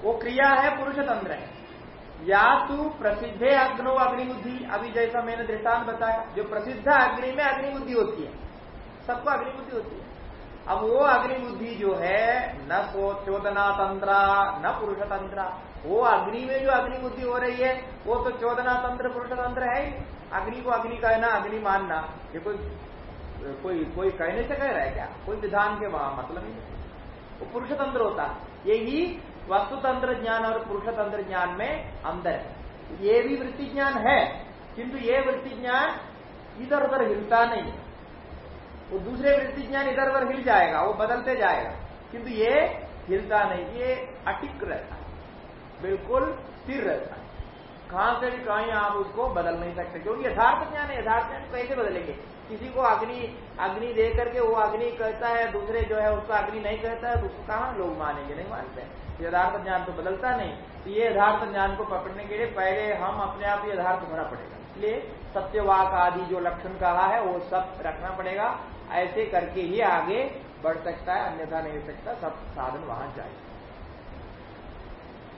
वो क्रिया है पुरुष तंत्र है। या तो प्रसिद्ध अग्नो अग्निबुद्धि, अभी जैसा मैंने दृष्टांत बताया, जो प्रसिद्ध अग्नि में अग्निबुद्धि होती है। सबको अग्निबुद्धि होती है। अब वो अग्निबुद्धि जो है, न चोदना तंत्र, न पुरुष तंत्र। वो अग्नि में जो अग्नि बुद्धि हो रही है, वो तो चोदना तंत्र, पुरुष तंत्र है ही। अग्नि को अग्नि कहना, अग्नि मानना, ये कोई कोई कोई कहने से कह रहा है क्या? कोई विधान के वहाँ मतलब ही नहीं। वो पुरुष तंत्र होता यही वस्तु तंत्र ज्ञान और पुरुष तंत्र ज्ञान में अंदर है। ये भी वृत्ति ज्ञान है, किंतु ये वृत्ति ज्ञान इधर उधर हिलता नहीं है। वो दूसरे वृत्ति ज्ञान इधर उधर हिल जाएगा, वो बदलते जाएगा, किंतु ये हिलता नहीं। ये अटिक रहता है। बिल्कुल स्थिर रहता है। कहाँ से भी कहीं आप उसको बदल नहीं सकते, क्योंकि यथार्थ ज्ञान है, यथार्थ ज्ञान कैसे बदलेंगे? किसी को अग्नि अग्नि दे करके वो अग्नि कहता है, दूसरे जो है उसको अग्नि नहीं कहता है, उसको कहा लोग मानेंगे? नहीं मानते। यथार्थ ज्ञान तो बदलता नहीं। तो ये यथार्थ ज्ञान को पकड़ने के लिए पहले हम अपने आप यथार्थ भरा पड़ेगा। इसलिए सत्यवाक आदि जो लक्षण कहा है, वो सब रखना पड़ेगा। ऐसे करके ही आगे बढ़ सकता है, अन्यथा नहीं सकता, सब साधन वहाँ चाहिए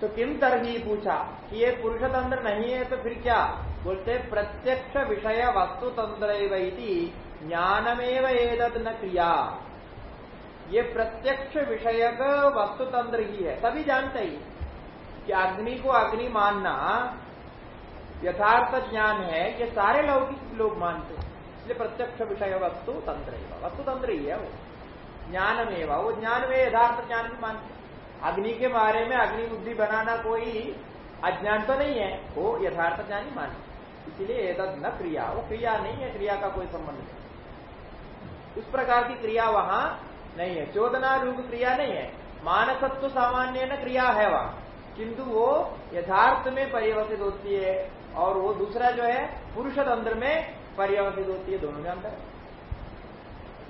तो किम तरही पूछा कि ये पुरुष तंत्र नहीं है तो फिर क्या? बोलते, प्रत्यक्ष विषय वस्तु तंत्र ज्ञानमेव एदत न क्रिया। ये प्रत्यक्ष विषय वस्तु तंत्र ही है। सभी जानते ही कि अग्नि को अग्नि मानना यथार्थ ज्ञान है, ये सारे लौकिक लोग मानते हैं। इसलिए प्रत्यक्ष विषय वस्तु तंत्र वस्तु तंत्र ही है वो। ज्ञान में वो ज्ञान में यथार्थ ज्ञान भी मानते अग्नि के बारे में अग्नि बुद्धि बनाना कोई अज्ञान तो नहीं है, वो यथार्थ ज्ञान मानते इसलिए एतद न क्रिया, वो क्रिया नहीं है, क्रिया का कोई संबंध नहीं। उस प्रकार की क्रिया वहाँ नहीं है। चोदना रूप क्रिया नहीं है। मानसत्व सामान्य न क्रिया है वह। किंतु वो यथार्थ में परिवर्तित होती है और वो दूसरा जो है पुरुष तंत्र में परिवर्तित होती है, दोनों में अंतर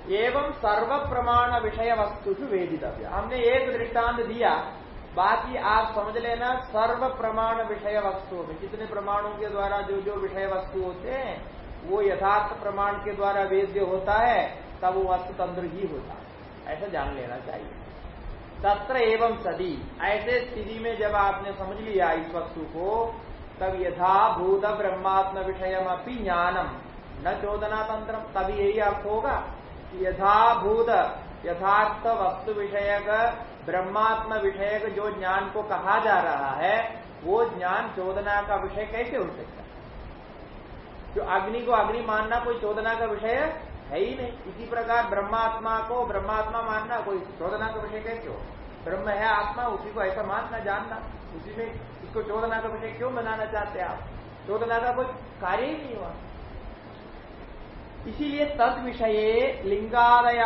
एवं सर्व प्रमाण विषय वस्तु वेदितव्य। हमने एक दृष्टांत दिया, बाकी आप समझ लेना सर्व प्रमाण विषय वस्तु में। जितने प्रमाणों के द्वारा जो जो विषय वस्तु होते हैं, वो यथार्थ प्रमाण के द्वारा वेद्य होता है, तब वो वस्तु तंत्र ही होता है। ऐसा जान लेना चाहिए। तत्र एवं सदी। ऐसे स्थिति में जब आपने समझ लिया इस वस्तु को, तब यथा भूत ब्रह्मात्म विषय अपनी ज्ञानम। न चोदना तंत्र तभी यही अर्थ होगा। यथाभूत यथार्थ वस्तु विषयक ब्रह्मात्म विषयक जो ज्ञान को कहा जा रहा है, वो ज्ञान चोदना का विषय कैसे हो सकता है? जो अग्नि को अग्नि मानना कोई चोदना का विषय है ही नहीं। इसी प्रकार ब्रह्मात्मा को ब्रह्मात्मा मानना कोई चोदना का विषय कैसे हो? ब्रह्म है आत्मा, उसी को ऐसा मानना, जानना। उसी में इसको चोदना का विषय क्यों बनाना चाहते हैं आप? चोदना का कोई कार्य ही नहीं हुआ। इसीलिए तद विषय लिंगादय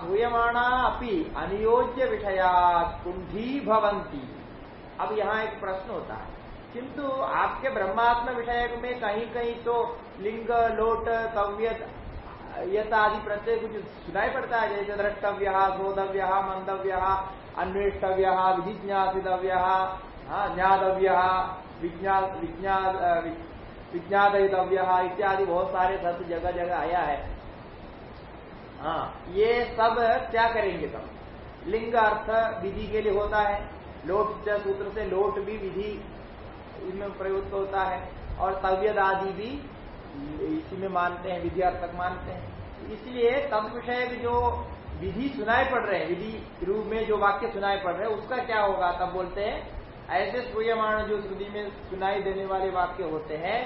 सूयमाणा अपनी अनियोज्य विषया कुंभी भवंती अब यहाँ एक प्रश्न होता है, किंतु आपके ब्रह्मात्म विषय में कहीं कहीं तो लिंग, लोट कव्य यथ आदि प्रत्यय कुछ सुनाई पड़ता है, जैसे द्रष्टव्य सोधव्य मंदव्य, अन्वेष्टव्य, विजिज्ञासितव्य ज्ञातव्य विज्ञादयितव्य इत्यादि बहुत सारे शब्द जगह जगह आया है। हाँ ये सब क्या करेंगे तब लिंग अर्थ विधि के लिए होता है। लोट सूत्र से लोट भी विधि इनमें प्रयुक्त होता है। और तव्यद आदि भी इसी में मानते हैं विधि अर्थक मानते हैं। इसलिए तब विषय जो विधि सुनाई पड़ रहे हैं, विधि रूप में जो वाक्य सुनाई पड़ रहे हैं, उसका क्या होगा? तब बोलते हैं, ऐसे सूर्यमाण जो श्रुति में सुनाई देने वाले वाक्य होते हैं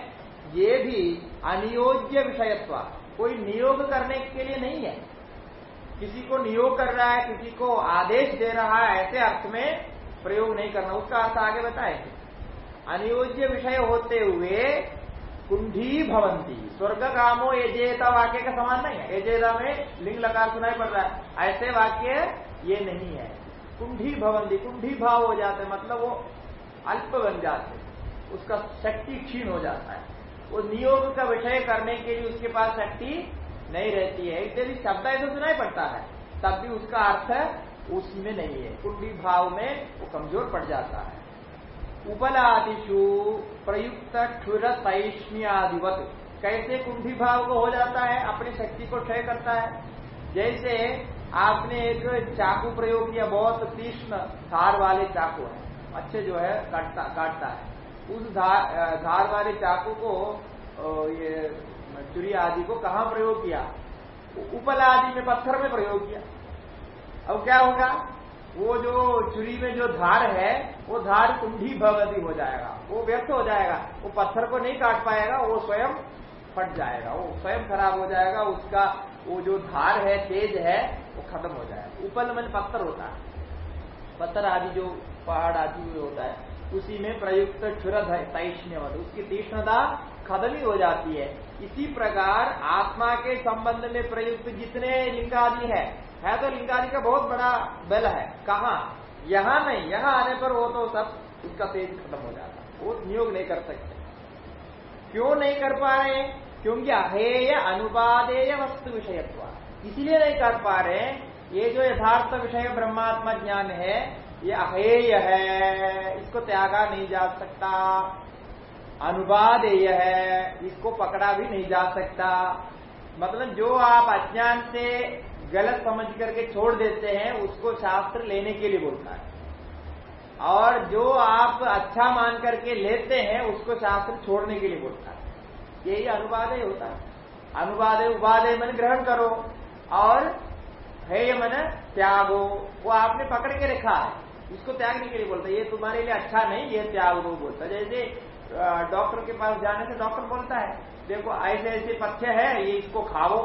ये भी अनियोज्य विषयत्व। कोई नियोग करने के लिए नहीं है। किसी को नियोग कर रहा है, किसी को आदेश दे रहा है, ऐसे अर्थ में प्रयोग नहीं करना। उसका अर्थ आगे बताएँगे। अनियोज्य विषय होते हुए कुंडी भवंती। स्वर्ग कामो एजेता वाक्य का समान नहीं है। एजेता में लिंग लकार सुनाई पड़ रहा है। ऐसे वाक्य ये नहीं है। कुंडी भवंती कुंडी भाव हो जाते मतलब वो अल्प बन जाते उसका शक्ति क्षीण हो जाता है। वो नियोग का विषय करने के लिए उसके पास शक्ति नहीं रहती है। इत्यादि शब्द ऐसे सुनाई पड़ता है, तब भी उसका अर्थ उसमें नहीं है। कुंडी भाव में वो कमज़ोर पड़ जाता है। उपलादिशु प्रयुक्त क्षुर तैष्ण्यादिवत। कैसे कुंभी भाव को हो जाता है? अपनी शक्ति को क्षय करता है। जैसे आपने एक चाकू प्रयोग किया, बहुत तीक्ष्ण, धार वाले चाकू है। अच्छे जो है, काटता काटता है। उस धार, धार वाले चाकू को ये चुरी आदि को कहा प्रयोग किया? उपल आदि में पत्थर में प्रयोग किया। अब क्या होगा? वो जो चुरी में जो धार है वो धार कुंडी भगवती हो जाएगा। वो व्यक्त हो जाएगा। वो पत्थर को नहीं काट पाएगा वो स्वयं फट जाएगा। वो स्वयं खराब हो जाएगा उसका वो जो धार है तेज है वो खत्म हो जाएगा। उपल मन पत्थर होता है। पत्थर आदि जो पहाड़ आदि होता है उसी में प्रयुक्त क्षुर तैष्ण्य उसकी तीक्ष्णता खत्म ही हो जाती है। इसी प्रकार आत्मा के संबंध में प्रयुक्त जितने लिंग आदि है है तो लिंगादि का बहुत बड़ा बल है। कहा? यहाँ नहीं, यहाँ आने पर वो तो सब उसका तेज खत्म हो जाता वो नियोग नहीं कर सकते। क्यों नहीं कर पा रहे क्योंकि अहेय अनुपादेय वस्तु विषयत्व। इसलिए नहीं कर पा रहे। ये जो यथार्थ विषय ब्रह्मात्मा ज्ञान है ये अहेय है। इसको त्यागा नहीं जा सकता। अनुवाद अनुवादेय है। इसको पकड़ा भी नहीं जा सकता। मतलब जो आप अज्ञान से गलत समझ करके छोड़ देते हैं, उसको शास्त्र लेने के लिए बोलता है। और जो आप अच्छा मान करके लेते हैं, उसको शास्त्र छोड़ने के लिए बोलता है। यही अनुवाद ही होता है। अनुवाद उपाद मन ग्रहण करो और है ये मन त्यागो। वो आपने पकड़ के रखा है। इसको त्यागने के लिए बोलता है ये तुम्हारे लिए अच्छा नहीं, ये त्याग दो बोलता। जैसे डॉक्टर के पास जाने से डॉक्टर बोलता है, देखो, ऐसे ऐसे पथ्य है, ये इसको खाओ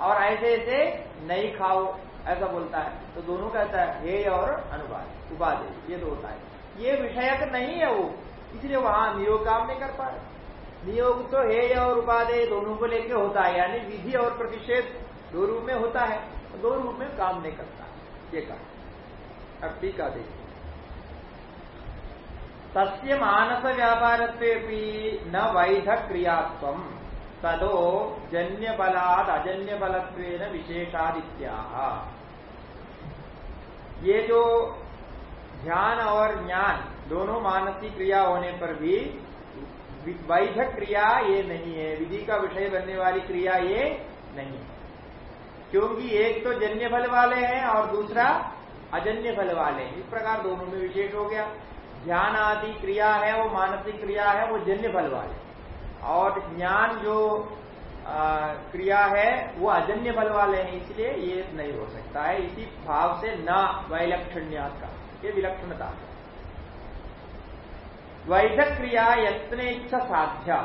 और ऐसे ऐसे नहीं खाओ। ऐसा बोलता है। तो दोनों कहता है, हे और अनुवाद, उपाधि, ये तो होता है। ये विषयक नहीं है वो, इसलिए वहाँ नियोग काम नहीं कर पा रहे नियोग तो हे और उपाधि दोनों को लेके होता है, यानी विधि और प्रतिषेध दो रूप में होता है, दो रूप में काम नहीं करता, ये कहा। अब टीका देखिए तस्य मानस व्यापार न वैध क्रियात्व तदो जन्य बलाद अजन्य बल विशेषादित्या। ये जो ध्यान और ज्ञान दोनों मानसिक क्रिया होने पर भी वैध क्रिया ये नहीं है। विधि का विषय बनने वाली क्रिया ये नहीं है। क्योंकि एक तो जन्य फल वाले हैं और दूसरा अजन्य फल वाले। इस प्रकार दोनों में विशेष हो गया। ध्यान आदि क्रिया है वो मानसिक क्रिया है वो जन्य फल वाले। और ज्ञान जो आ, क्रिया है वो अजन्य फल वाले हैं इसलिए ये नहीं हो सकता है। इसी भाव से न वैलक्षण्य का ये विलक्षणता। है वैध क्रिया यत्ने इच्छा साध्या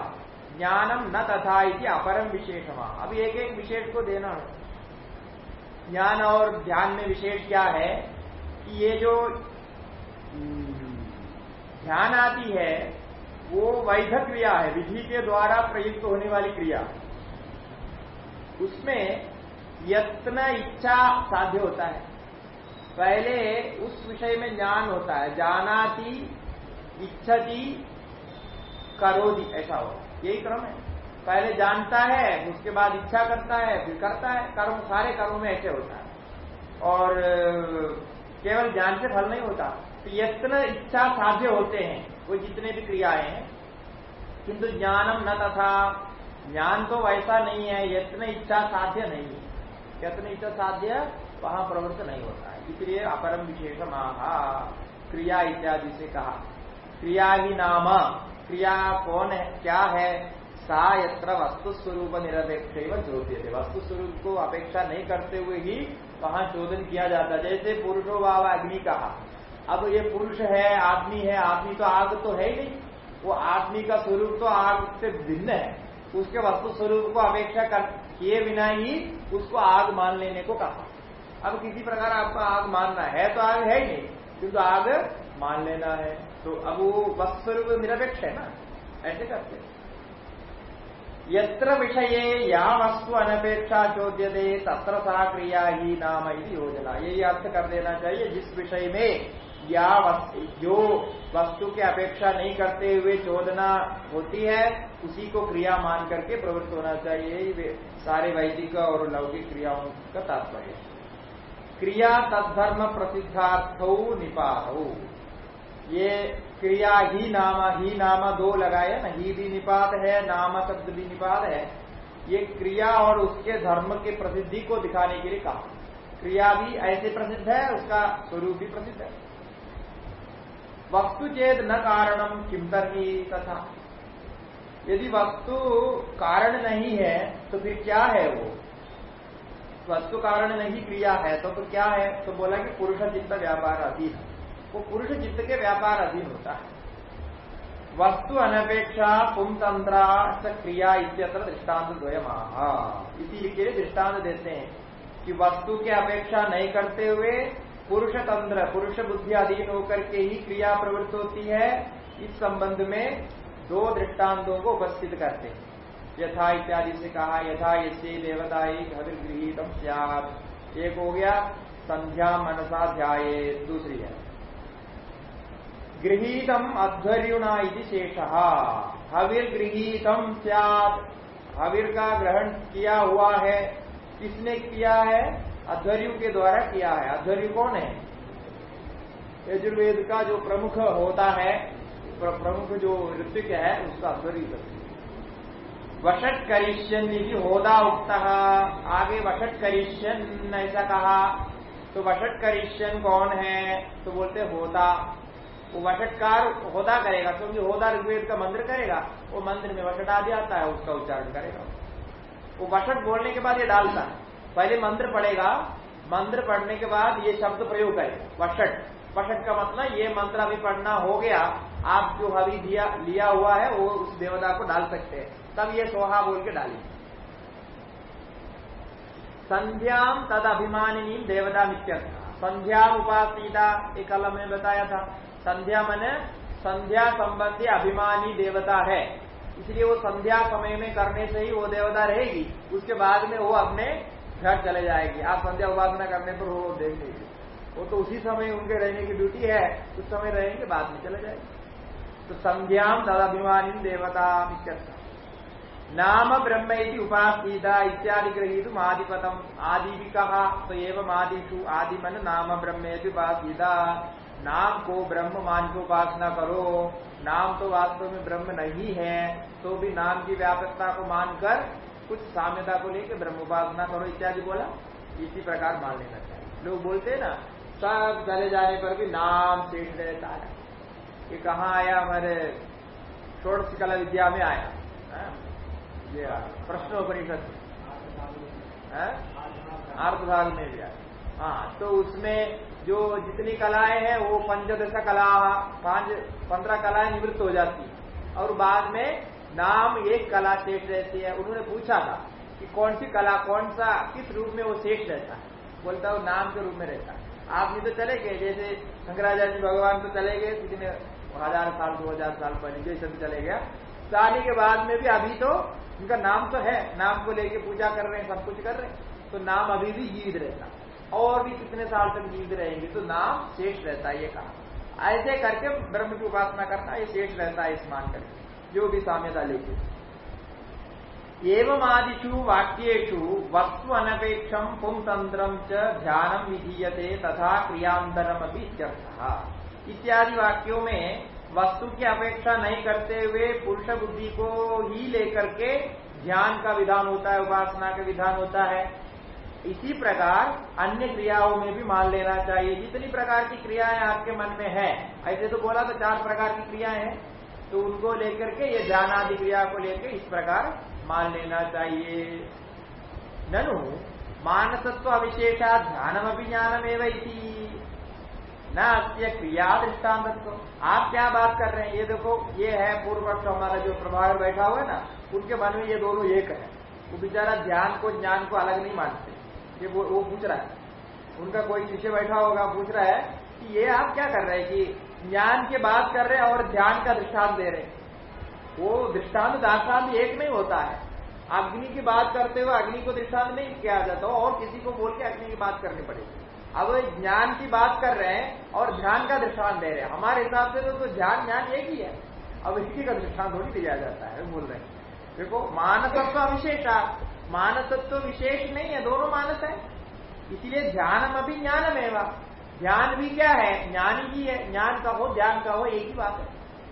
ज्ञानम न तथा इति अपरम विशेषमा। अब एक एक विशेष को देना ज्ञान और ध्यान में विशेष क्या है? कि ये जो ध्यान आती है, वो वैध क्रिया है, विधि के द्वारा प्रयुक्त होने वाली क्रिया। उसमें यत्न इच्छा साध्य होता है। पहले उस विषय में ज्ञान होता है, जानाती, इच्छती करोदी ऐसा हो। यही क्रम है। पहले जानता है, उसके बाद इच्छा करता है फिर करता है, कर्म, सारे कर्म में ऐसे होता है। और केवल ज्ञान से फल नहीं होता। तो यत्न इच्छा साध्य होते हैं, वो जितने भी क्रियाएँ हैं। किंतु ज्ञानम न तथा। ज्ञान तो वैसा नहीं है, यत्न इच्छा साध्य नहीं है। यत्न इच्छा साध्य वहाँ प्रवृत्त नहीं होता है। इसलिए अपरम विशेष महा क्रिया इत्यादि से कहा। क्रिया ही नाम। क्रिया कौन है? क्या है? सा यत्र वस्तु स्वरूप निरपेक्ष चोद्य थे वस्तु स्वरूप को अपेक्षा नहीं करते हुए ही वहाँ शोधन किया जाता जैसे पुरुषो भाव अग्नि कहा। अब ये पुरुष है, आदमी है, आदमी तो आग तो है ही नहीं। वो आदमी का स्वरूप तो आग से भिन्न है। उसके वस्तु स्वरूप को अपेक्षा कर किए बिना ही उसको आग मान लेने को कहा। अब किसी प्रकार आपको आग मानना है तो आग है ही नहीं। किंतु आग मान लेना है। तो अब वो वस्तु स्वरूप निरपेक्ष है ना? ऐसे करते यत्र विषय या वस्तु अनपेक्षा चोद्य दे तत्र सा क्रिया ही नाम योजना। यही अर्थ कर देना चाहिए, जिस विषय में या वस्तु जो वस्तु की अपेक्षा नहीं करते हुए चोदना होती है, उसी को क्रिया मान करके प्रवृत्त होना चाहिए। सारे वैदिक और लौकिक क्रियाओं का तात्पर्य। क्रिया तत्धर्म प्रसिद्धार्थ निपात। ये क्रिया ही नाम ही नाम दो लगाए, ना ही भी निपात है, नाम शब्द भी निपात है। ये क्रिया और उसके धर्म के प्रसिद्धि को दिखाने के लिए कहा। क्रिया भी ऐसे प्रसिद्ध है, उसका स्वरूप भी प्रसिद्ध है। वस्तु चेत न कारणम किम ही तथा। यदि वस्तु कारण नहीं है तो फिर क्या है वो? वस्तु कारण नहीं, क्रिया है तो फिर क्या है? तो बोला कि पुरुष चित्त व्यापार अधीन वो पुरुष चित्त के व्यापार अधीन होता है। वस्तु अनपेक्षा पुमतंत्रा क्रिया इत्यत्र दृष्टांत द्वयमाहा। इसी के दृष्टांत देते हैं कि वस्तु की अपेक्षा नहीं करते हुए पुरुष तंत्र, पुरुष बुद्धि अधीन होकर के ही क्रिया प्रवृत्त होती है। इस संबंध में दो दृष्टांतों को उपस्थित करते हैं। यथा इत्यादि से कहा, यथा यसे देवताई हविर्गृहितम एक हो गया, संध्या मनसा ध्याय दूसरी है। गृहीतम अध्वर्युणा शेष। हविर्गृहीतम सियाद हविर का ग्रहण किया हुआ है? किसने किया है? अध्वर्यु के द्वारा किया है। अध्वर्यु कौन है? यजुर्वेद का जो प्रमुख होता है प्रमुख जो ऋतिक है, उसका अध्वर्यु वशट करिष्यन यदि होदा उक्त। आगे वशट करिष्यन, ऐसा कहा। तो वशट करिष्यन कौन है? तो बोलते होदा। वो वशटकार होदा करेगा, क्योंकि होदा ऋग्वेद का मंत्र करेगा, वो मंत्र में वशट आदि आता है, उसका उच्चारण करेगा। वो वशट बोलने के बाद ये डालता है। पहले मंत्र पढ़ेगा मंत्र पढ़ने के बाद ये शब्द प्रयोग करेगा वशट। वशट का मतलब ये मंत्र अभी पढ़ना हो गया, आप जो हवि दिया, लिया हुआ है, वो उस देवता को डाल सकते हैं। तब ये सोहा बोल के डाली। संध्याम तद अभिमानी देवता मित्यर्थ संध्या उपासिता, एक अलग में बताया था। संध्या मन संध्या संबंधी अभिमानी देवता है। इसलिए वो संध्या समय में करने से ही वो देवता रहेगी। उसके बाद में वो अपने घर चले जाएगी। आप संध्या उपासना करने पर वो देख लीजिए वो तो उसी समय उनके रहने की ड्यूटी है। उस समय रहेंगे, बाद में चले जाएँगे। तो संध्याम तदभिमानी देवता नाम ब्रह्म उपासीता इत्यादि गृहीत आदिपतम आदि भी कहा तो एवं आदिशु आदि मन नाम ब्रह्म उपासीता। नाम को ब्रह्म मान के उपासना करो। नाम तो वास्तव में ब्रह्म नहीं है तो भी नाम की व्यापकता को मानकर कुछ साम्यता को लेकर ब्रह्म उपासना करो, इत्यादि बोला। इसी प्रकार मान लेना चाहिए लोग बोलते हैं ना, सब चले जाने पर भी नाम शेष रहता है। ये कहा आया हमारे षोड़श कला विद्या में आया? हाँ? ये प्रश्नोपनिषद। अर्थ भाग में भी आया। हाँ तो उसमें जो जितनी कलाएँ हैं, वो पंचदश कला, पाँच, पंद्रह कलाएँ निवृत्त हो जाती है। और बाद में नाम एक कला शेष रहती है। उन्होंने पूछा था कि कौन सी कला, कौन सा, किस रूप में वो शेष रहता है? बोलता है वो नाम के रूप में रहता है। आप नहीं तो चले गए, जैसे शंकराचार्य भगवान तो चले गए कितने हज़ार साल, दो हज़ार साल पहले जैसे भी चले गया। शादी के बाद में भी अभी तो उनका नाम तो है। नाम को लेके पूजा कर रहे हैं, सब कुछ कर रहे हैं। तो नाम अभी भी जीवित रहता और भी कितने साल तक जीवित रहेंगे तो नाम शेष रहता है, ये कहा। ऐसे करके ब्रह्म की उपासना करना ये शेष रहता है, इस मान करके, जो भी साम्यता लेके। एवं आदिशु वाक्यु वस्तु अनपेक्षम पुंतंत्र च ध्यानम विधीयते, तथा क्रियांतरम अभी इत्यादि वाक्यों में वस्तु की अपेक्षा नहीं करते हुए पुरुष बुद्धि को ही लेकर के ध्यान का विधान होता है, उपासना का विधान होता है। इसी प्रकार अन्य क्रियाओं में भी मान लेना चाहिए। जितनी प्रकार की क्रियाएँ आपके मन में है, ऐसे तो बोला तो चार प्रकार की क्रियाएँ हैं तो उनको लेकर के ये ध्यान आदि क्रिया को लेकर इस प्रकार मान लेना चाहिए। ननु, मानसत्व अविशेषा ध्यानम अभिज्ञानम एवं न क्रिया दृष्टान्तत्व आप क्या बात कर रहे हैं? ये देखो, ये है पूर्व पक्ष हमारा जो प्रभाव बैठा हुआ है ना, उनके मन में ये दोनों एक है। वो बेचारा ध्यान को ज्ञान को अलग नहीं मानते। ये वो, वो पूछ रहा है। उनका कोई शिष्य बैठा होगा पूछ रहा है कि ये आप क्या कर रहे हैं कि ज्ञान की बात कर रहे हैं और ध्यान का दृष्टांत दे रहे हैं। वो दृष्टांत दाष्टांत एक नहीं होता है। अग्नि की बात करते हुए अग्नि को दृष्टांत नहीं किया जाता और किसी को बोल के अग्नि की बात करनी पड़ेगी। अब ज्ञान की बात कर रहे हैं और ध्यान का दृष्टांत दे रहे हैं। हमारे हिसाब से तो, तो ध्यान ज्ञान एक ही है। अब इसी का दृष्टांत थोड़ी दिया जाता है बोल रहे हैं। देखो मानसत्व अविशेषा। मानसत्व विशेष नहीं है दोनों मानस है। इसीलिए ध्यानम अभी ज्ञानम एवं। ध्यान भी क्या है? ज्ञान ही है। ज्ञान का हो ध्यान का हो एक ही बात है।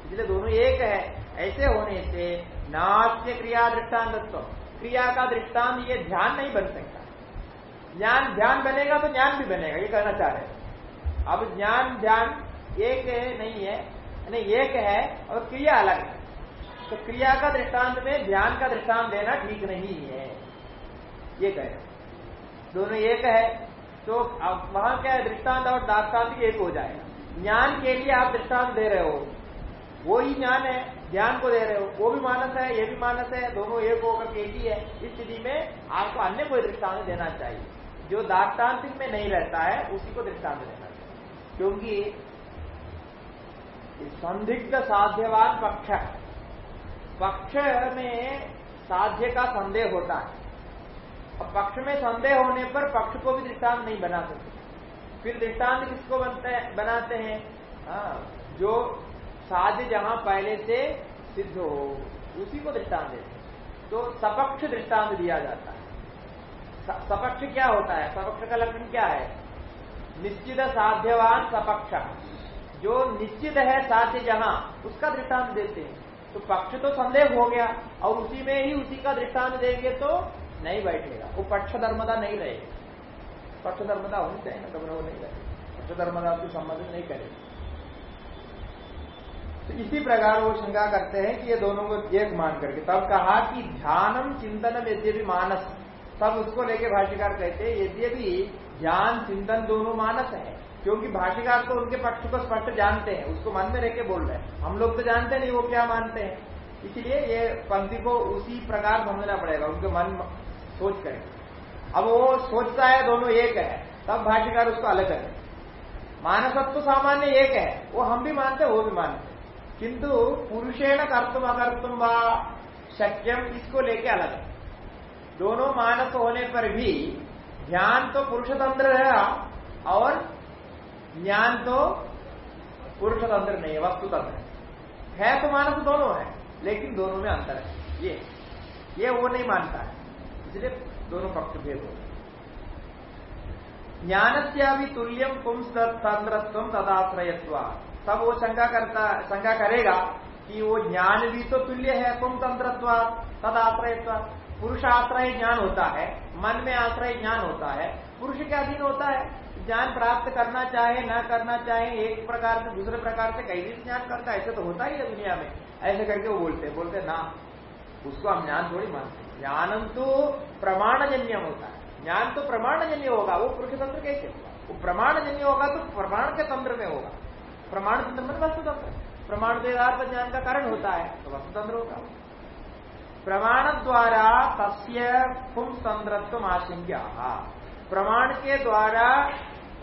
इसलिए दोनों एक है। ऐसे होने से नाश्य क्रिया दृष्टान्तत्व। क्रिया का दृष्टांत ये ध्यान नहीं बन सकता। ज्ञान ध्यान बनेगा तो ज्ञान भी बनेगा ये कहना चाह रहे हैं। अब ज्ञान ध्यान एक है, नहीं है नहीं एक है और क्रिया अलग है। तो क्रिया का दृष्टांत में ध्यान का दृष्टांत देना ठीक नहीं है। ये कह। दोनों एक है तो अब वहाँ क्या है? दृष्टांत और दाष्टांत एक हो जाएगा। ज्ञान के लिए आप दृष्टांत दे रहे हो, वो ही ज्ञान है, ज्ञान को दे रहे हो, वो भी मानस है, ये भी मानस है, दोनों एक होकर के ही है। इस स्थिति में आपको अन्य कोई दृष्टांत देना चाहिए। जो दाष्टान्तिक में नहीं रहता है, उसी को दृष्टांत देना चाहिए। क्योंकि संदिग्ध साध्यवान पक्ष पक्ष में साध्य का संदेह होता है। अब पक्ष में संदेह होने पर पक्ष को भी दृष्टांत नहीं बना सकते फिर दृष्टांत किसको बनते बनाते हैं? हाँ, जो साध्य जहाँ पहले से सिद्ध हो उसी को दृष्टांत देते तो सपक्ष दृष्टांत दिया जाता है। सपक्ष क्या होता है? सपक्ष का लक्षण क्या है? निश्चित साध्यवान सपक्ष। जो निश्चित है साध्य जहाँ उसका दृष्टांत देते हैं। तो पक्ष तो संदेह हो गया और उसी में ही उसी का दृष्टांत देंगे तो नहीं बैठेगा। वो पक्ष धर्मदा नहीं रहेगा। पक्ष धर्मदा होनी चाहिए ना तब वो नहीं रहेगा पक्ष धर्मदा को संबंधित नहीं करेगा। तो इसी प्रकार वो शंका करते हैं कि ये दोनों को एक मान करके, तब कहा कि ध्यानम चिंतनम यद्यपि मानस। तब उसको लेके भाष्यकार कहते हैं, यद्यपि ध्यान, चिंतन दोनों मानस है, क्योंकि भाष्यकार तो उनके पक्ष को स्पष्ट जानते हैं, उसको मन में रह के बोल रहे हैं। हम लोग तो जानते नहीं वो क्या मानते हैं। इसलिए ये पंक्ति को उसी प्रकार समझना पड़ेगा, उनके मन सोच करें। अब वो सोचता है, दोनों एक है, तब भाष्यकार उसको अलग करें। मानसत्व तो सामान्य एक है, वो हम भी मानते वो भी मानते किंतु पुरुषेण कर्तुम अकर्तुम व शक्यम इसको लेके अलग है। दोनों मानस होने पर भी ध्यान तो पुरुषतंत्र है और ज्ञान तो पुरुषतंत्र नहीं है वस्तु तंत्र है तो मानस दोनों है, लेकिन दोनों में अंतर है। ये ये वो नहीं मानता है। इसलिए दोनों पक्ष भेद हो ज्ञान तुल्यम पुंसतंत्रत्व तदाश्रयत्व तब वो शंका करता शंका करेगा कि वो ज्ञान भी तो तुल्य है पुम तंत्रत्व तदाश्रयत्व पुरुषाश्रय ज्ञान होता है मन में आश्रय ज्ञान होता है पुरुष के अधीन होता है ज्ञान प्राप्त करना चाहे न करना चाहे एक प्रकार से दूसरे प्रकार से कई भी ज्ञान करता है ऐसे तो होता ही है दुनिया में ऐसे करके वो बोलते बोलते ना उसको हम ज्ञान थोड़ी मानते ज्ञानम तो प्रमाणजन्य होता है। ज्ञान तो प्रमाणजन्य होगा, वो पुरुष तंत्र कैसे होगा। वो प्रमाणजन्य होगा तो प्रमाण के तंत्र में होगा। प्रमाण के तंत्र में वस्तु तंत्र प्रमाण के आधार पर ज्ञान का कारण होता है तो वस्तु तंत्र होगा। प्रमाण द्वारा तस्य पुंसतंत्रत्व आशंका प्रमाण के द्वारा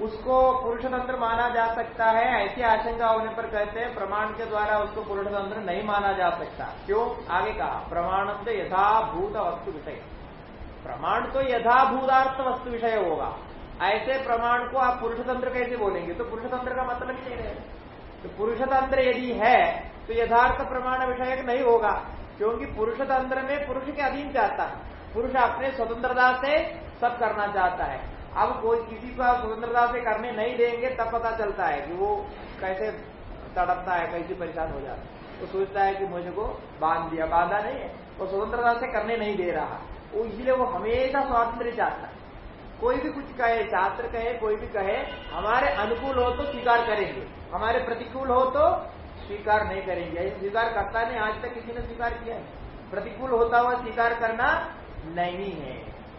उसको पुरुष तंत्र माना जा सकता है, ऐसी आशंका होने पर कहते हैं, प्रमाण के द्वारा उसको पुरुष तंत्र नहीं माना जा सकता। क्यों? आगे कहा, प्रमाण से यथाभूत वस्तु विषय। प्रमाण तो यथाभूतार्थ वस्तु विषय होगा। ऐसे प्रमाण को आप पुरुष तंत्र कैसे बोलेंगे? तो पुरुष तंत्र का मतलब ही नहीं रहेगा तो पुरुष तंत्र यदि है तो यथार्थ प्रमाण विषय नहीं होगा, क्योंकि पुरुष तंत्र में पुरुष के अधीन चाहता है। पुरुष अपने स्वतंत्रता से सब करना चाहता है। अब कोई किसी को स्वतंत्रता से करने नहीं देंगे, तब पता चलता है कि वो कैसे तड़पता है, कैसे परेशान हो जाता है। वो सोचता है कि मुझे को बाँध दिया, बांधा नहीं है। वो स्वतंत्रता से करने नहीं दे रहा। वो इसलिए वो हमेशा स्वातंत्र चाहता है। कोई भी कुछ कहे छात्र कहे, कोई भी कहे, हमारे अनुकूल हो तो स्वीकार करेंगे। हमारे प्रतिकूल हो तो स्वीकार नहीं करेंगे। स्वीकार करता नहीं, आज तक किसी ने स्वीकार किया प्रतिकूल होता हुआ स्वीकार करना नहीं है।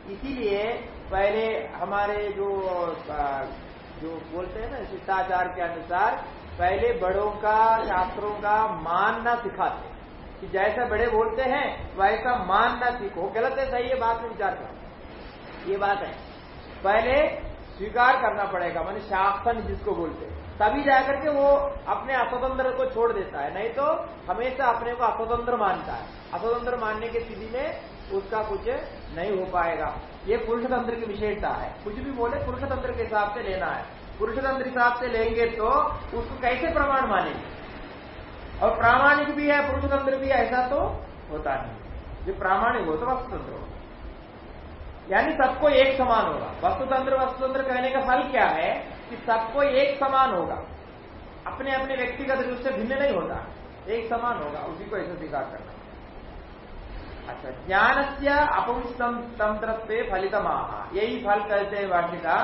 इसीलिए पहले हमारे जो जो बोलते हैं ना, शिष्टाचार के अनुसार पहले बड़ों का, शास्त्रों का मानना सिखाते। कि जैसा बड़े बोलते हैं, वैसा मानना सीखो। गलत है, सही है, बात में विचार करो। ये बात है। पहले स्वीकार करना पड़ेगा, मान शासन जिसको बोलते हैं। तभी जाकर के वो अपने अस्वतंत्र को छोड़ देता है। नहीं तो हमेशा अपने को अस्वतंत्र मानता है। अस्वतंत्र मानने की स्थिति में उसका कुछ नहीं हो पाएगा। ये पुरुष तंत्र की विशेषता है। कुछ भी बोले पुरुष तंत्र के हिसाब से लेना है। पुरुष तंत्र हिसाब से लेंगे तो उसको कैसे प्रमाण मानेंगे? और प्रामाणिक भी है पुरुष तंत्र भी, ऐसा तो होता नहीं। जो प्रामाणिक हो तो वस्तुतंत्र हो यानी सबको एक समान होगा। वस्तुतंत्र वस्तुतंत्र कहने का फल क्या है? कि सबको एक समान होगा। अपने अपने व्यक्तिगत रूप से भिन्न नहीं होता। एक समान होगा। उसी को ऐसे करना। अच्छा ज्ञान से अपुंसतंत्र फलित यही फल कहते हैं वाक्य का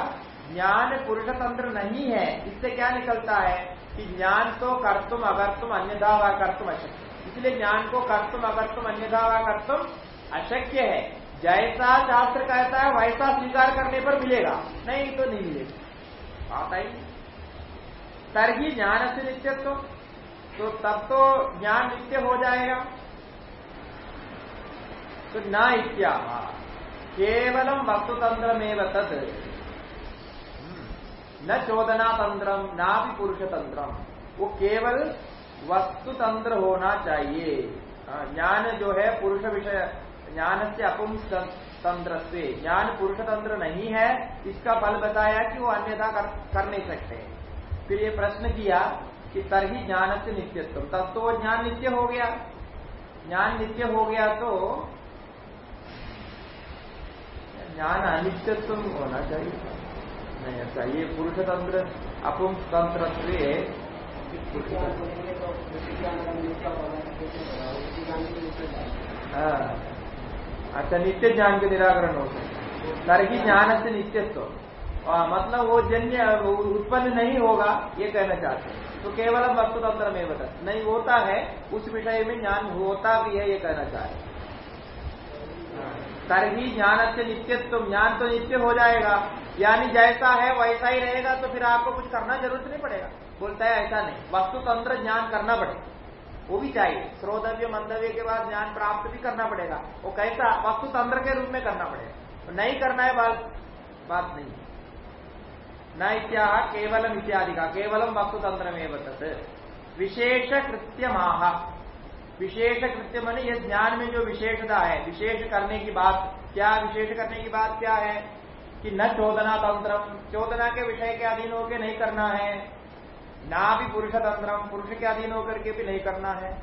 ज्ञान पुरुष तंत्र नहीं है, इससे क्या निकलता है कि ज्ञान तो कर्तुम अगर्तुम अन्यथा व कर्तुम अशक्य। इसलिए ज्ञान को कर्तुम अगर्तुम अन्यथा व कर्तुम अशक्य है। जैसा शास्त्र कहता है, वैसा स्वीकार करने पर मिलेगा। नहीं तो नहीं मिलेगा। आता ही तरही ज्ञान से नित्यत्व तो तब तो ज्ञान नित्य हो जाएगा। तो न इत्या केवलम वस्तुतंत्र तद। न चोदना तंत्रम ना भी पुरुष तंत्रम वो केवल वस्तुतंत्र होना चाहिए। ज्ञान जो है पुरुष विषय ज्ञान से अपुम तंत्र से ज्ञान पुरुष तंत्र नहीं है इसका फल बताया कि वो अन्यथा कर, कर नहीं सकते। फिर ये प्रश्न किया कि तरही ज्ञान से नित्यत्व। तब तो वो ज्ञान नित्य हो गया। ज्ञान नित्य हो गया तो ज्ञान अनित्यत्व होना चाहिए। नहीं ऐसा ये पुरुष तंत्र अपुम तंत्र हाँ। अच्छा नित्य ज्ञान के निराकरण हो सकते तरही ज्ञान से नित्यत्व। हाँ, मतलब वो जन्य उत्पन्न नहीं होगा ये कहना चाहते हैं। तो केवल वस्तु तंत्र में बता। नहीं होता है उस विषय में ज्ञान होता भी है ये कहना चाहते तरही ज्ञान से नित्यत्व, ज्ञान तो नित्य हो जाएगा। यानी जैसा है, वैसा ही रहेगा तो फिर आपको कुछ करना ज़रूरत नहीं पड़ेगा। बोलता है, ऐसा नहीं, वस्तु तंत्र ज्ञान करना पड़ेगा। वो भी चाहिए श्रोधव्य मंतव्य के बाद ज्ञान प्राप्त भी करना पड़ेगा। वो कैसा वस्तु तंत्र के रूप में करना पड़ेगा। तो नहीं करना है, बात बात नहीं। न इत्या केवलम इत्यादि का केवलम वस्तु तंत्र में बतत विशेष कृत्य माह विशेष कृत्य माने ये ज्ञान में जो विशेषता है, विशेष करने की बात, क्या विशेष करने की बात क्या है? कि न चोदना तंत्र चोदना के विषय के अधीन होकर नहीं करना है, ना भी पुरुष तंत्र पुरुष के अधीन होकर के भी नहीं करना है।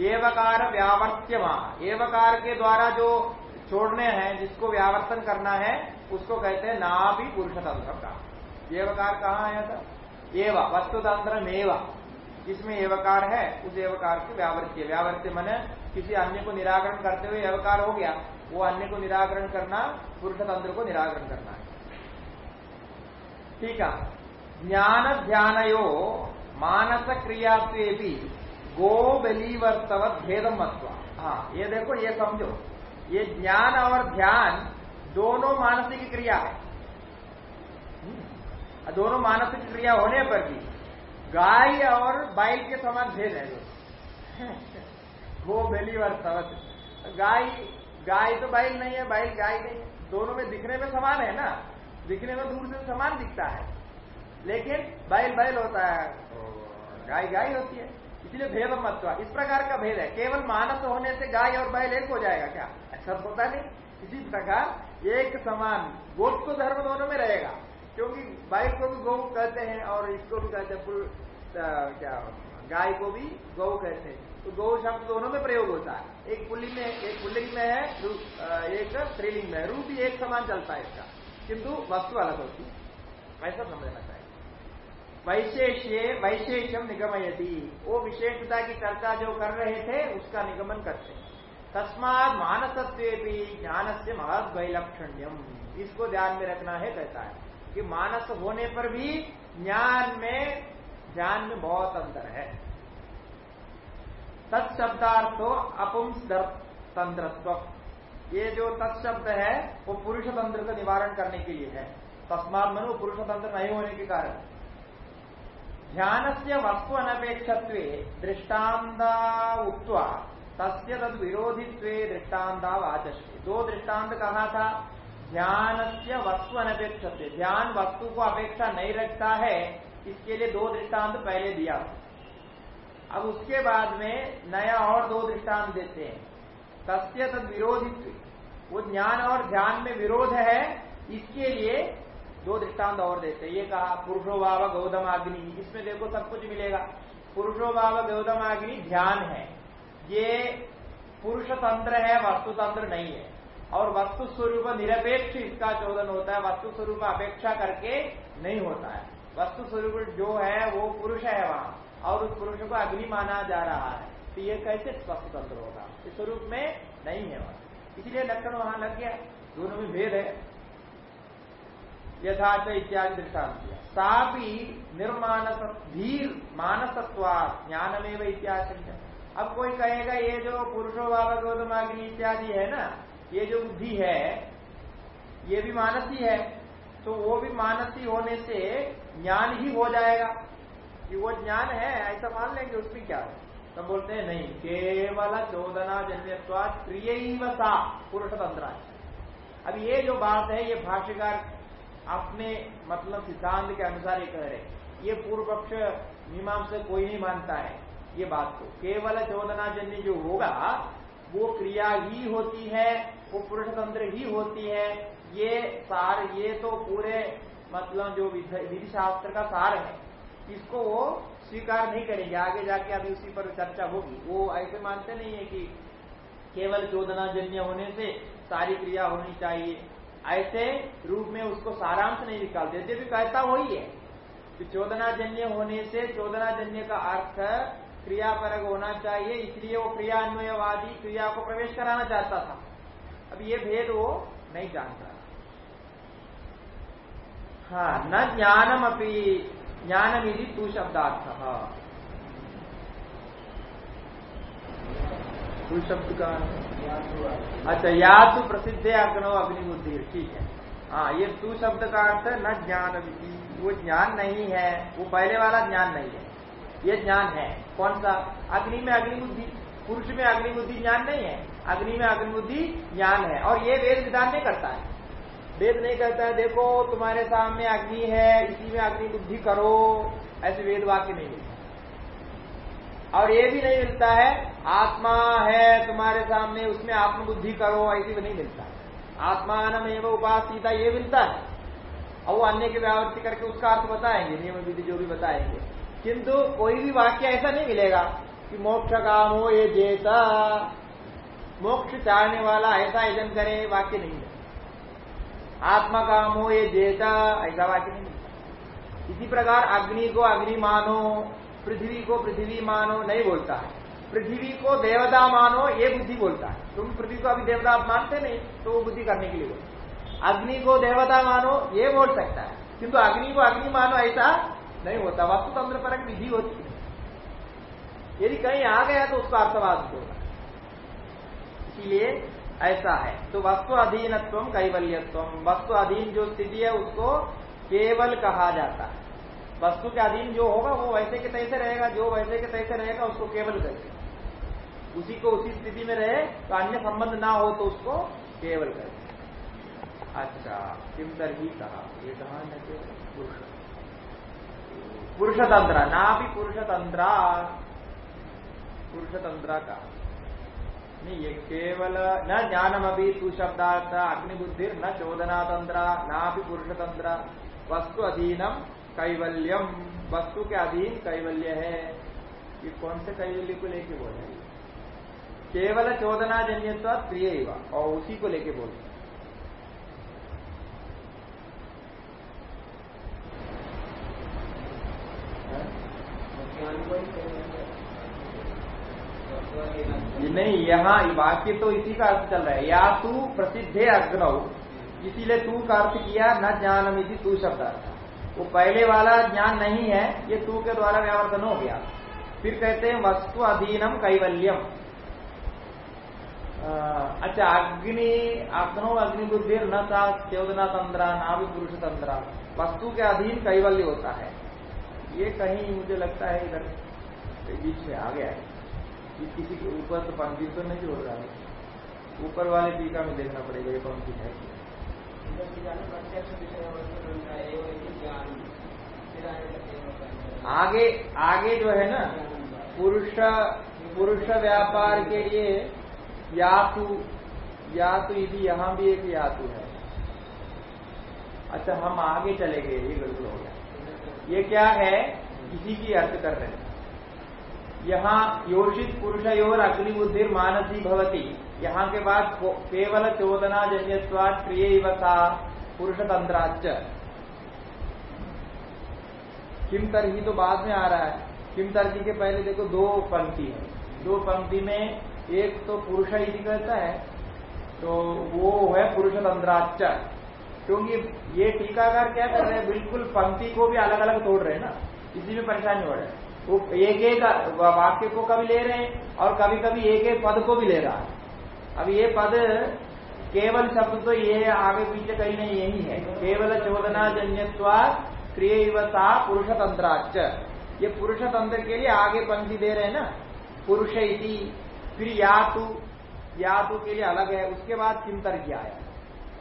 एवकार व्यावर्त्यमा, एवकार के द्वारा जो छोड़ने हैं, जिसको व्यावर्तन करना है, उसको कहते हैं ना भी पुरुष तंत्र का। एवकार कहाँ आया था? एव वस्तुतंत्र मेवा जिसमें एवकार है उस एवकार की व्यावृत्ति व्यावृत्ति मन किसी अन्य को निराकरण करते हुए एवकार हो गया वो अन्य को निराकरण करना पुरुष तंत्र को निराकरण करना है। ठीक है? ज्ञान ध्यानो मानस क्रिया से भी गो बलीवर्तवत भेदम मत्वा। हाँ ये देखो ये समझो। ये ज्ञान और ध्यान दोनों मानसिक क्रिया है। हम्म, दोनों मानसिक क्रिया होने पर भी गाय और बैल के समान भेद है वो बेली वर्तवत गाय गाय तो बैल नहीं है, बैल गाय नहीं। है दोनों में दिखने में समान है ना? दिखने में दूर से समान दिखता है। लेकिन बैल बैल होता है गाय गाय होती है। इसलिए भेद मत्व इस प्रकार का भेद है। केवल मानस होने से गाय और बैल एक हो जाएगा क्या? ऐसा होता नहीं। इसी प्रकार एक समान गोट को धर्म दोनों में रहेगा। क्योंकि बाइक को भी गौ कहते हैं और इसको भी कहते हैं क्या, गाय को भी गौ कहते हैं। तो गौ शब्द दोनों में प्रयोग होता है। एक पुल्लिंग में, एक पुल्लिंग में है एक स्त्रीलिंग में है। रूप भी एक समान चलता है इसका। किंतु वस्तु अलग होती है। ऐसा समझना चाहिए। वैशेष्य वैशेष्यम निगमयती। वो विशेषता की चर्चा जो कर रहे थे, उसका निगमन करते तस्मात मानसत्व भी ज्ञान से महद इसको ध्यान में रखना है, कहता है। कि मानस होने पर भी ज्ञान में ज्ञान में बहुत अंतर है। तत्शब्दार्थो अपुंस तंत्रत्व। ये जो तत्शब्द है, वो पुरुष तंत्र का निवारण करने के लिए है। तस्मात मनु पुरुष तंत्र नहीं होने के कारण। ध्यान से वस्तु अनपेक्षत्व दृष्टान्ता उक्वा तस्य तद विरोधित्व दृष्टान्ता वाचस्वी दो दृष्टांत कहा था? ध्यान से वस्तु अनपेक्षत्व ध्यान वस्तु को अपेक्षा नहीं रखता है, इसके लिए दो दृष्टांत पहले दिया। अब उसके बाद में नया और दो दृष्टांत देते हैं। तस्य तद विरोधित्व। वो ज्ञान और ध्यान में विरोध है, इसके लिए दो दृष्टांत और देते ये कहा, पुरुषो भाव गौतम अग्नि। इसमें देखो सब कुछ मिलेगा। पुरुषो भाव गौतम अग्नि ध्यान है। ये पुरुष तंत्र है, वस्तु तंत्र नहीं है। और वस्तु स्वरूप निरपेक्ष इसका चोदन होता है वस्तु स्वरूप अपेक्षा करके नहीं होता है। वस्तु स्वरूप जो है, वो पुरुष है वहाँ, और उस पुरुष को अग्नि माना जा रहा है। तो ये कैसे स्वस्थ तंत्र होगा? इस स्वरूप में नहीं है वहाँ। इसलिए लक्षण वहाँ लग गया। दोनों में भेद है। यथाच इत्यादि दृष्टान किया सापी निर्मानस धीर मानसत्वा ज्ञानमेव इत्यादि अब कोई कहेगा, ये जो पुरुषो गौतमाग्नि इत्यादि है ना ये जो बुद्धि है, ये भी मानस ही तो वो भी मानसी होने से ज्ञान ही हो जाएगा। कि वो ज्ञान है, ऐसा मान लेंगे उसमें क्या है? तो बोलते हैं, नहीं, केवल चोदना जन्यवाद प्रिय सा पुरुष तंत्र अब ये जो बात है, ये भाष्यकार अपने मतलब सिद्धांत के अनुसार ही कह रहे ये पूर्व पक्ष मीमांस कोई नहीं मानता है ये बात को। केवल चोदना जन्य जो होगा, वो क्रिया ही होती है वो पुरुष तंत्र ही होती है। ये सार, ये तो पूरे मतलब जो विधि शास्त्र का सार है। इसको वो स्वीकार नहीं करेंगे। आगे जाके अभी उसी पर चर्चा होगी। वो ऐसे मानते नहीं है कि केवल चोदनाजन्य होने से सारी क्रिया होनी चाहिए। ऐसे रूप में उसको सारांश नहीं निकालते यदि भी कहता वही है कि चोदनाजन्य होने से चोदनाजन्य का अर्थ क्रियापरक होना चाहिए। इसलिए वो क्रिया अन्वयवादी क्रिया को प्रवेश कराना चाहता था। अब ये भेद वो नहीं जानता। हाँ न ज्ञानम अपनी ज्ञानम यदि तू शब्दार्थ। तू शब्द का अच्छा या तो प्रसिद्ध है अग्नो अग्निबुद्धि ठीक है। हाँ ये तू शब्द का अर्थ न ज्ञान वो ज्ञान नहीं है वो पहले वाला ज्ञान नहीं है। ये ज्ञान है। कौन सा? अग्नि में अग्निबुद्धि। पुरुष में अग्निबुद्धि ज्ञान नहीं है, अग्नि में अग्निबुद्धि ज्ञान है, और ये वेद विधान नहीं करता है। वेद नहीं कहता है, देखो, तुम्हारे सामने अग्नि है, इसी में अग्नि बुद्धि करो, ऐसे वेद वाक्य नहीं मिलता और ये भी नहीं मिलता है, आत्मा है तुम्हारे सामने, उसमें आत्मबुद्धि करो, ऐसी भी नहीं मिलता। आत्मान एवं उपासिता, ये मिलता है। और वो अन्य की व्यावृत्ति करके उसका अर्थ बताएँगे, नियम विधि जो भी बताएँगे। किंतु कोई भी वाक्य ऐसा नहीं मिलेगा कि मोक्ष कामो ये जेता मोक्ष चाहने वाला ऐसा आयोजन करे, वाक्य नहीं है। आत्मा कामो ये जेता ऐसा वाक्य नहीं है। इसी प्रकार अग्नि को अग्नि मानो, पृथ्वी को पृथ्वी मानो, नहीं बोलता है। पृथ्वी को देवता मानो, ये बुद्धि बोलता है। तुम पृथ्वी को अभी देवता मानते नहीं तो वो बुद्धि करने के लिए बोलता अग्नि को देवता मानो, ये बोल सकता है। किंतु अग्नि को अग्नि मानो, ऐसा नहीं होता। वस्तुतंत्र पर विधि होती यदि कहीं आ गया तो उसका अर्थवाद होगा। इसलिए ऐसा है। तो वस्तु अधीनत्व कैवल्यत्व। वस्तु अधीन जो स्थिति है, उसको केवल कहा जाता है। वस्तु के अधीन जो होगा, वो वैसे के तैसे रहेगा, जो वैसे के तैसे रहेगा, उसको केवल कहेगा उसी को उसी स्थिति में रहे तो अन्य संबंध ना हो तो उसको केवल कहेगा अच्छा किम ही कहा? ये कहा पुरुष। पुरुषतंत्र। ना भी पुरुषतंत्र पुरुषतंत्र का ये केवल न ज्ञानम अभी तू शब्दार्थ अग्निबुद्धि न चोदना तंत्र ना भी पुरुषतंत्र। वस्तु अधीनम कैवल्यम वस्तु के अधीन कैवल्य है। ये कौन से कैवल्य को लेके बोल रहे केवल चोदना जन्यत्व प्रिय और उसी को लेके बोल नहीं, यहाँ वाक्य तो इसी का अर्थ चल रहा है। या तू प्रसिद्धे अग्नौ, इसीलिए तू का अर्थ किया न ज्ञानम इसी तू शब्द वो पहले वाला ज्ञान नहीं है, ये तू के द्वारा व्यावर्तन हो गया। फिर कहते हैं वस्तु अधीनम कैवल्यम। अच्छा अग्नि, अग्नो अग्नि बुद्धि न सा चौदना तंद्रा ना भी पुरुष तंद्रा वस्तु के अधीन कैवल्य होता है। ये कहीं मुझे लगता है इधर बीच में आ गया है। कि किसी के ऊपर तो पंक्ति तो नहीं हो रहा है। ऊपर वाले टीका में देखना पड़ेगा ये पंक्ति है आगे आगे जो है ना पुरुष पुरुष व्यापार के लिए यातु यातु यदि यहाँ भी एक यातु है। अच्छा हम आगे चले गए ये गलत हो गया। ये क्या है? इसी की अर्थ कर रहे हैं। यहाँ योषित पुरुष योर अग्निबुद्धि मानसी भवती। यहाँ के बाद केवल चोदना जन्यवाद प्रिय पुरुष तंत्राच किम तरही तो बाद में आ रहा है। किम तरही के पहले देखो दो पंक्ति है। दो पंक्ति में एक तो पुरुष ही कहता है तो वो है पुरुष तंत्राच क्योंकि ये टीकाकार क्या कर रहे हैं, बिल्कुल पंक्ति को भी अलग अलग तोड़ रहे हैं ना। इसी में परेशानी हो रहा है। वो एक एक वाक्य को कभी ले रहे हैं और कभी कभी एक एक पद को भी ले रहा है। अब ये पद केवल शब्द तो ये आगे पीछे कहीं नहीं, यही है। केवल चोदना जन्यवा क्रियवता पुरुष तंत्राच ये पुरुष तंत्र के लिए आगे पंक्ति दे रहे हैं ना। पुरुष इति, फिर यातु। यातु के लिए अलग है, उसके बाद चिंतन किया है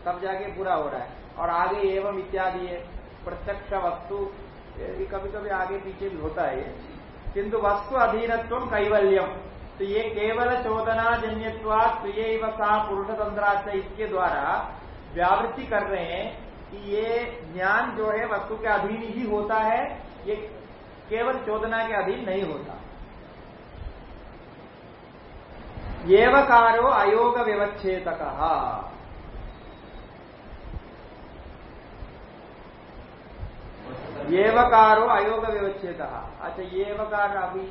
तब जाके पूरा हो रहा है। और आगे एवं इत्यादि है। प्रत्यक्ष वस्तु कभी कभी आगे पीछे भी होता है किंतु वस्तु अधीनत्व कैवल्यम तो ये केवल चोदना जन्यवाद प्रिय सा पुरुष तंत्राच इसके द्वारा व्यावृत्ति कर रहे हैं कि ये ज्ञान जो है वस्तु के अधीन ही होता है, ये केवल चोदना के अधीन नहीं होता। एवकारो अयोग व्यवच्छेदक एवकारो अयोग व्यवच्छेद अच्छा एवकार अभी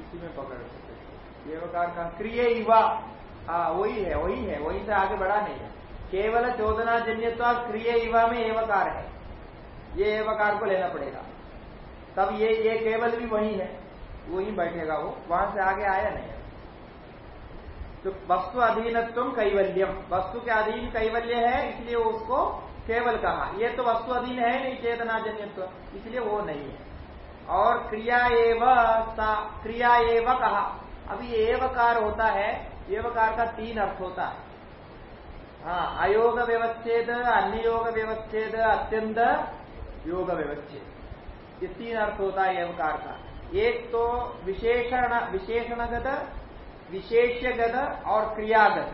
इसी में पकड़ सकते एवकार का क्रिय युवा हाँ वही है वही है, वही से आगे बढ़ा नहीं है। केवल चोदना जन्यता क्रिय युवा में एवकार है। ये एवकार को लेना पड़ेगा। तब ये ये केवल भी वही है, वही बैठेगा वो, वहाँ से आगे आया नहीं तो वस्तु अधीनत्व कैवल्यम वस्तु के अधीन कैवल्य है, इसलिए उसको केवल कहा। ये तो वस्तु अधीन है नहीं चेतना जन्यत्व इसलिए वो नहीं है। और क्रिया एव क्रिया एव कहा। अभी एवकार होता है, एवकार का तीन अर्थ होता है। हाँ अयोग व्यवच्छेद अन्य योग व्यवच्छेद अत्यंत योग व्यवच्छेद ये तीन अर्थ होता है एवकार का। एक तो विशेषण, विशेषणगत, विशेष्यगत और क्रियागत।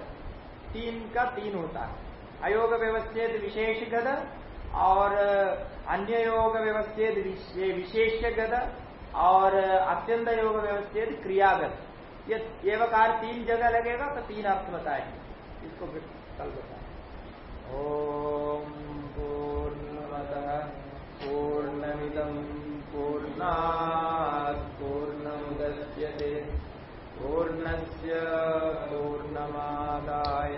तीन का तीन होता है। अयोग व्यवस्थित विशेषगत और अन्य योग व्यवस्थित विशेषगत और अत्यंत योग व्यवस्थित क्रियागत। ये एवकार तीन जगह लगेगा तो तीन अर्थ बताएँगे। इसको कल बताए ओम पूर्णमद पूर्णमिदम पूर्णा पूर्णमुदच्यते पूर्णस्य पूर्णमादाय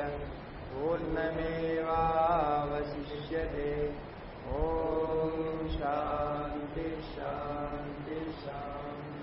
पूर्णमेवावशिष्यते। ॐ शान्ति शान्ति शान्ति।